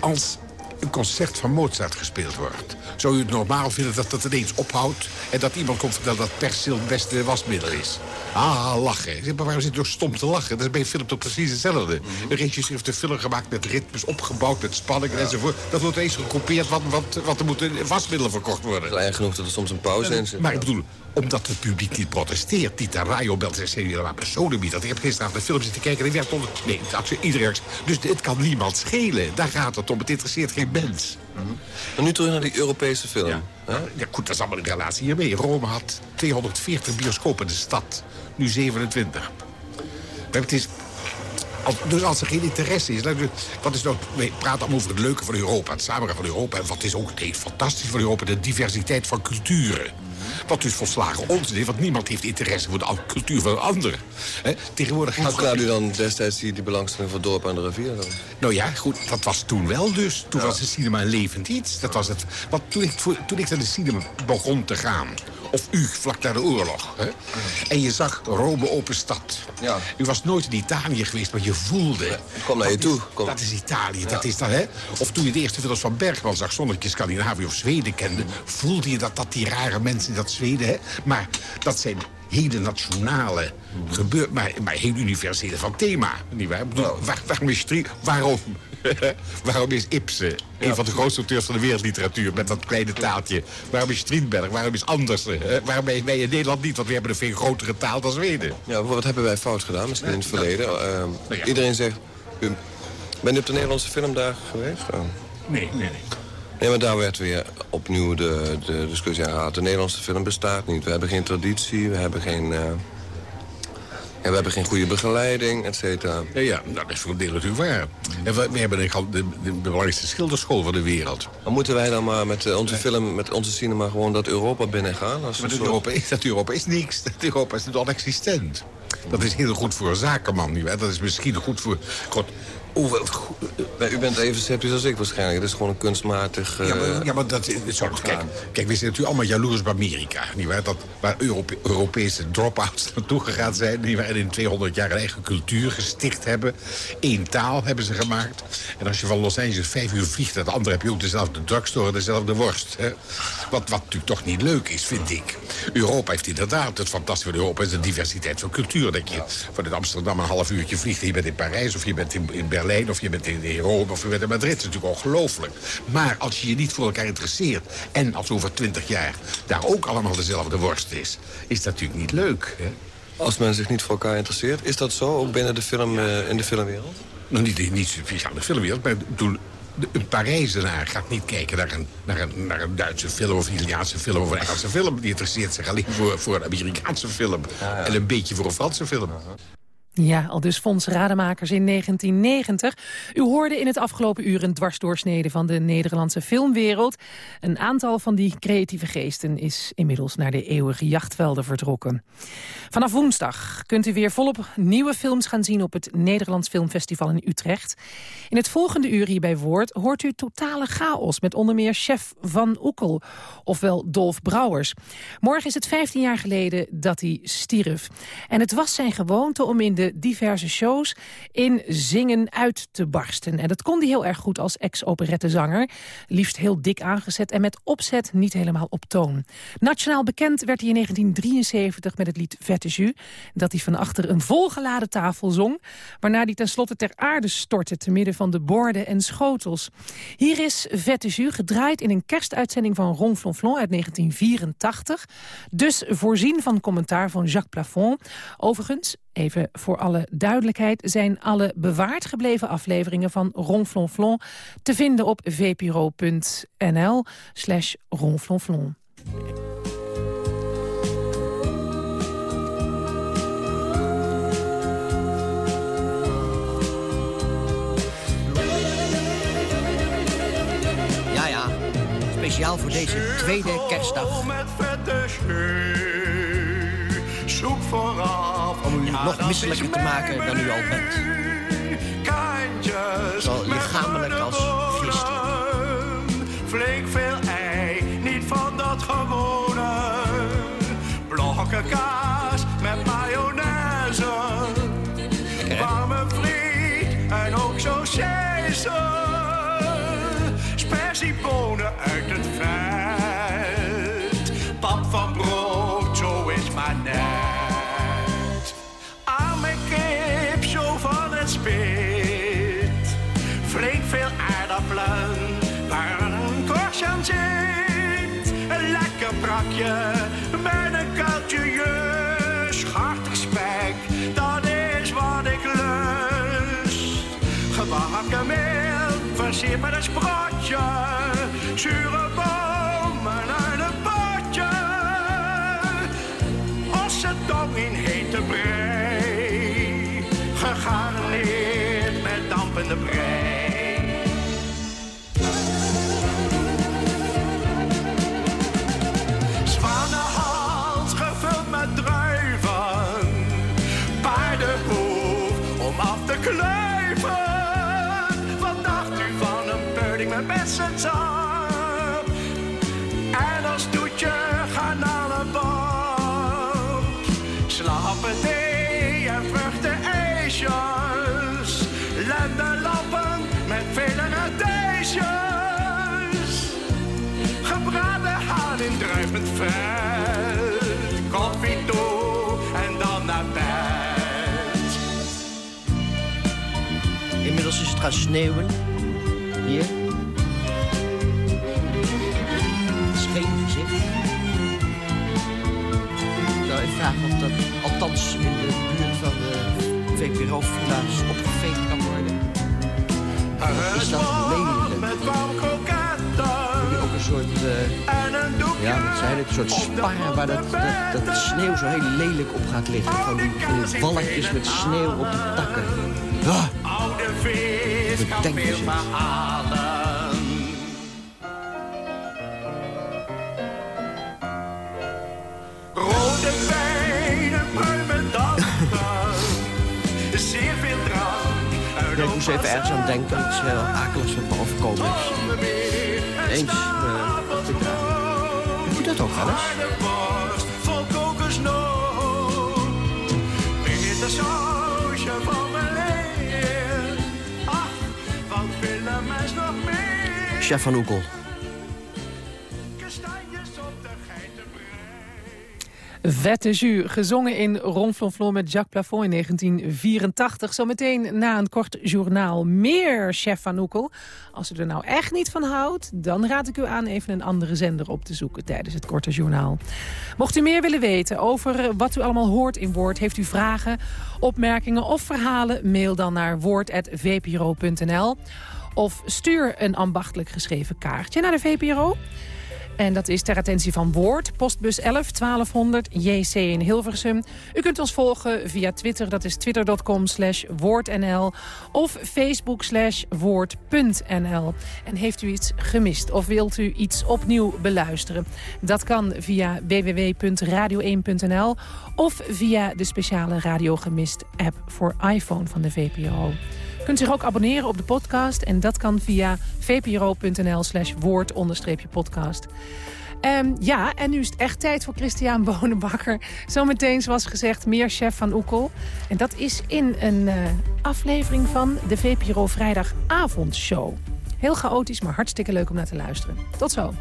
als een concert van Mozart gespeeld wordt... zou u het normaal vinden dat dat ineens ophoudt... en dat iemand komt vertellen dat persil het beste wasmiddel is? Ah, lachen. Maar waarom zit je toch stom te lachen? Dat is bij film toch precies hetzelfde. Een regisseur heeft een film gemaakt met ritmes, opgebouwd met spanning enzovoort. Dat wordt eens gekopieerd, wat, wat, wat er moeten wasmiddelen verkocht worden. Klein genoeg dat er soms een pauze in zit. Maar ik bedoel, omdat het publiek niet protesteert. De radio belt en personen niet. Dat ik heb gisteravond een film zitten kijken en die werkt onder... Nee, dat is iedereen... Dus het kan niemand schelen. Daar gaat het om. Het interesseert geen mens. En nu terug naar die Europese film. Ja. ja, goed, dat is allemaal in relatie hiermee. Rome had 240 bioscopen in de stad. Nu 27. Maar het is... als- Dus als er geen interesse is... Wat is nou, we praten allemaal over het leuke van Europa. Het samengaan van Europa. En wat is ook nee, fantastisch van Europa? De diversiteit van culturen. Wat dus volslagen onzin is. Want niemand heeft interesse voor de cultuur van een ander. Hè, Tegenwoordig... Hoe u dan destijds die, die belangstelling voor dorp aan de rivier dan? Nou ja, goed, dat was toen wel dus. Toen was de cinema een levend iets. Dat was het. Want toen ik, voor- toen ik naar de cinema begon te gaan... of u, vlak na de oorlog... Hè, en je zag Rome open stad. Ja. U was nooit in Italië geweest, maar je voelde... kwam naar je toe. Kom. Dat is Italië, dat is dat, hè? Of toen je de eerste films van Bergman zag... zonder dat je Scandinavië of Zweden kende... voelde je dat, dat die rare mensen in dat Zweden, hè? Maar dat zijn hele nationale gebeur, maar, maar heel universele van thema. Niet waar? Bedoel, waar- waarom is Strie- waarom, waarom is Ibsen een van de grootste auteurs van de wereldliteratuur met dat kleine taaltje? Waarom is Strindberg? Waarom is Andersen? hè? Waarom ben wij in Nederland niet? Want we hebben een veel grotere taal dan Zweden. Ja, wat hebben wij fout gedaan, misschien in het verleden? Ehm, ja. Iedereen zegt... U, bent u op de Nederlandse filmdag geweest? Oh. Nee, nee, nee. Nee, maar daar werd weer opnieuw de, de discussie aangehaald. De Nederlandse film bestaat niet. We hebben geen traditie, we hebben geen... ja, we hebben geen goede begeleiding, et cetera. Ja, ja, dat is voor een deel natuurlijk waar. En we, we hebben de, de, de belangrijkste schilderschool van de wereld. Maar moeten wij dan maar met eh, onze film, met onze cinema... gewoon dat Europa binnengaan? Als Maar dat soort- Europa, is, dat Europa is niks. Dat Europa is non-existent. Dat is heel goed voor een zakenman. Dat is misschien goed voor... God, Nee, u bent even sceptisch als ik waarschijnlijk. Het is gewoon een kunstmatig... eh, ja, maar, ja, maar dat is zo. Kijk, kijk, we zijn natuurlijk allemaal jaloers op Amerika. Niet waar? Dat, waar Europe- Europese drop-outs naartoe gegaan zijn. Niet waar? En in 200 jaar een eigen cultuur gesticht hebben. Eén taal hebben ze gemaakt. En als je van Los Angeles vijf uur vliegt naar de andere... heb je ook dezelfde drugstore dezelfde worst. Hè? Wat, wat natuurlijk toch niet leuk is, vind ik. Europa heeft inderdaad het fantastische van Europa... is de diversiteit van cultuur. Dat je vanuit Amsterdam een half uurtje vliegt... en je bent in Parijs of je bent in, in Berlijn... of je bent in, in Rome of je bent in Madrid. Dat is natuurlijk ongelooflijk. Maar als je je niet voor elkaar interesseert... en als over twintig jaar daar ook allemaal dezelfde worst is... is dat natuurlijk niet leuk. Hè? Als men zich niet voor elkaar interesseert, is dat zo? Ook binnen de film, eh, in de filmwereld? Nou, niet, niet speciaal de filmwereld, maar de- een Parijzenaar gaat niet kijken naar een, naar, een, naar een Duitse film of een Italiaanse film of een Engelse film. Die interesseert zich alleen voor, voor een Amerikaanse film. En een beetje voor een Franse film. Ja, al dus Fons Rademakers in 1990. U hoorde in het afgelopen uur een dwarsdoorsnede van de Nederlandse filmwereld. Een aantal van die creatieve geesten is inmiddels naar de eeuwige jachtvelden vertrokken. Vanaf woensdag kunt u weer volop nieuwe films gaan zien op het Nederlands Filmfestival in Utrecht. In het volgende uur hier bij Woord hoort u totale chaos met onder meer chef Van Oekel, ofwel Dolf Brouwers. Morgen is het 15 jaar geleden dat hij stierf. En het was zijn gewoonte om in de de diverse shows in zingen uit te barsten. En dat kon hij heel erg goed als ex-operettezanger. Liefst heel dik aangezet en met opzet niet helemaal op toon. Nationaal bekend werd hij in 1973 met het lied Vette Jus... dat hij van achter een volgeladen tafel zong... waarna hij tenslotte ter aarde stortte... te midden van de borden en schotels. Hier is Vette Jus gedraaid in een kerstuitzending van Ron Flonflon uit 1984. Dus voorzien van commentaar van Jacques Plafond. Overigens, Even voor alle duidelijkheid zijn alle bewaard gebleven afleveringen van Ronflonflon te vinden op vpro.nl slash ronflonflon. Ja, ja. Speciaal voor deze tweede kerstdag zoek vooraf. Om u nog misselijker te maken dan u al bent. Zo lichamelijk als geestelijk. Flink veel ei, niet van dat gewone. Blokken kaas met mayonaise. Warme friet en ook zo Spersiebonen uit het vet. Pap van brood, spit. Flink veel aardappelen waar een korstje aan zit. Een lekker brakje met een kuiltje jus. Spek, dat is wat ik lust. Gebakken meel, versierd met een sprotje. Zure bomen uit een potje. Ossetong in hete brei. Brei. Zwanenhals gevuld met druiven. Paardenhoef om af te kluiven. Gaan sneeuwen. Hier. Geen gezicht. Nou, ik vraag of dat althans in de buurt van de VPRO-villa's opgeveegd kan worden. Is dat lelijk? Heb je ook een soort, uh, ja, wat zijn het, een soort sparren waar dat, dat, sneeuw zo heel lelijk op gaat liggen. Van die, walletjes met sneeuw op de takken. Ah, bedenken ze. Rode wijn, pruimen, zeer veel drank. Ja, ik moest even ergens aan denken. Het is heel akelig wat me overkomen is. Eens uh, dacht ik daar. Ik doe dat ook wel eens. Vol kokosnoot. Peter Chef van Oekel. Vette Jus, gezongen in Ronflonflon met Jacques Plafond in 1984. Zometeen na een kort journaal meer Chef van Oekel. Als u er nou echt niet van houdt, dan raad ik u aan even een andere zender op te zoeken tijdens het korte journaal. Mocht u meer willen weten over wat u allemaal hoort in Woord, heeft u vragen, opmerkingen of verhalen, mail dan naar woord.vpro.nl of stuur een ambachtelijk geschreven kaartje naar de VPRO. En dat is ter attentie van Woord, postbus 11 1200 JC in Hilversum. U kunt ons volgen via Twitter, dat is twitter.com slash woordnl... of facebook slash woord.nl. En heeft u iets gemist of wilt u iets opnieuw beluisteren? Dat kan via www.radio1.nl of via de speciale Radio Gemist app voor iPhone van de VPRO. Kunt zich ook abonneren op de podcast en dat kan via vpro.nl slash woord-podcast. Um, ja, en nu is het echt tijd voor Christian Bonenbakker. Zometeen, zoals gezegd, meer chef van Oekel. En dat is in een uh, aflevering van de VPRO Vrijdagavondshow. Heel chaotisch, maar hartstikke leuk om naar te luisteren. Tot zo.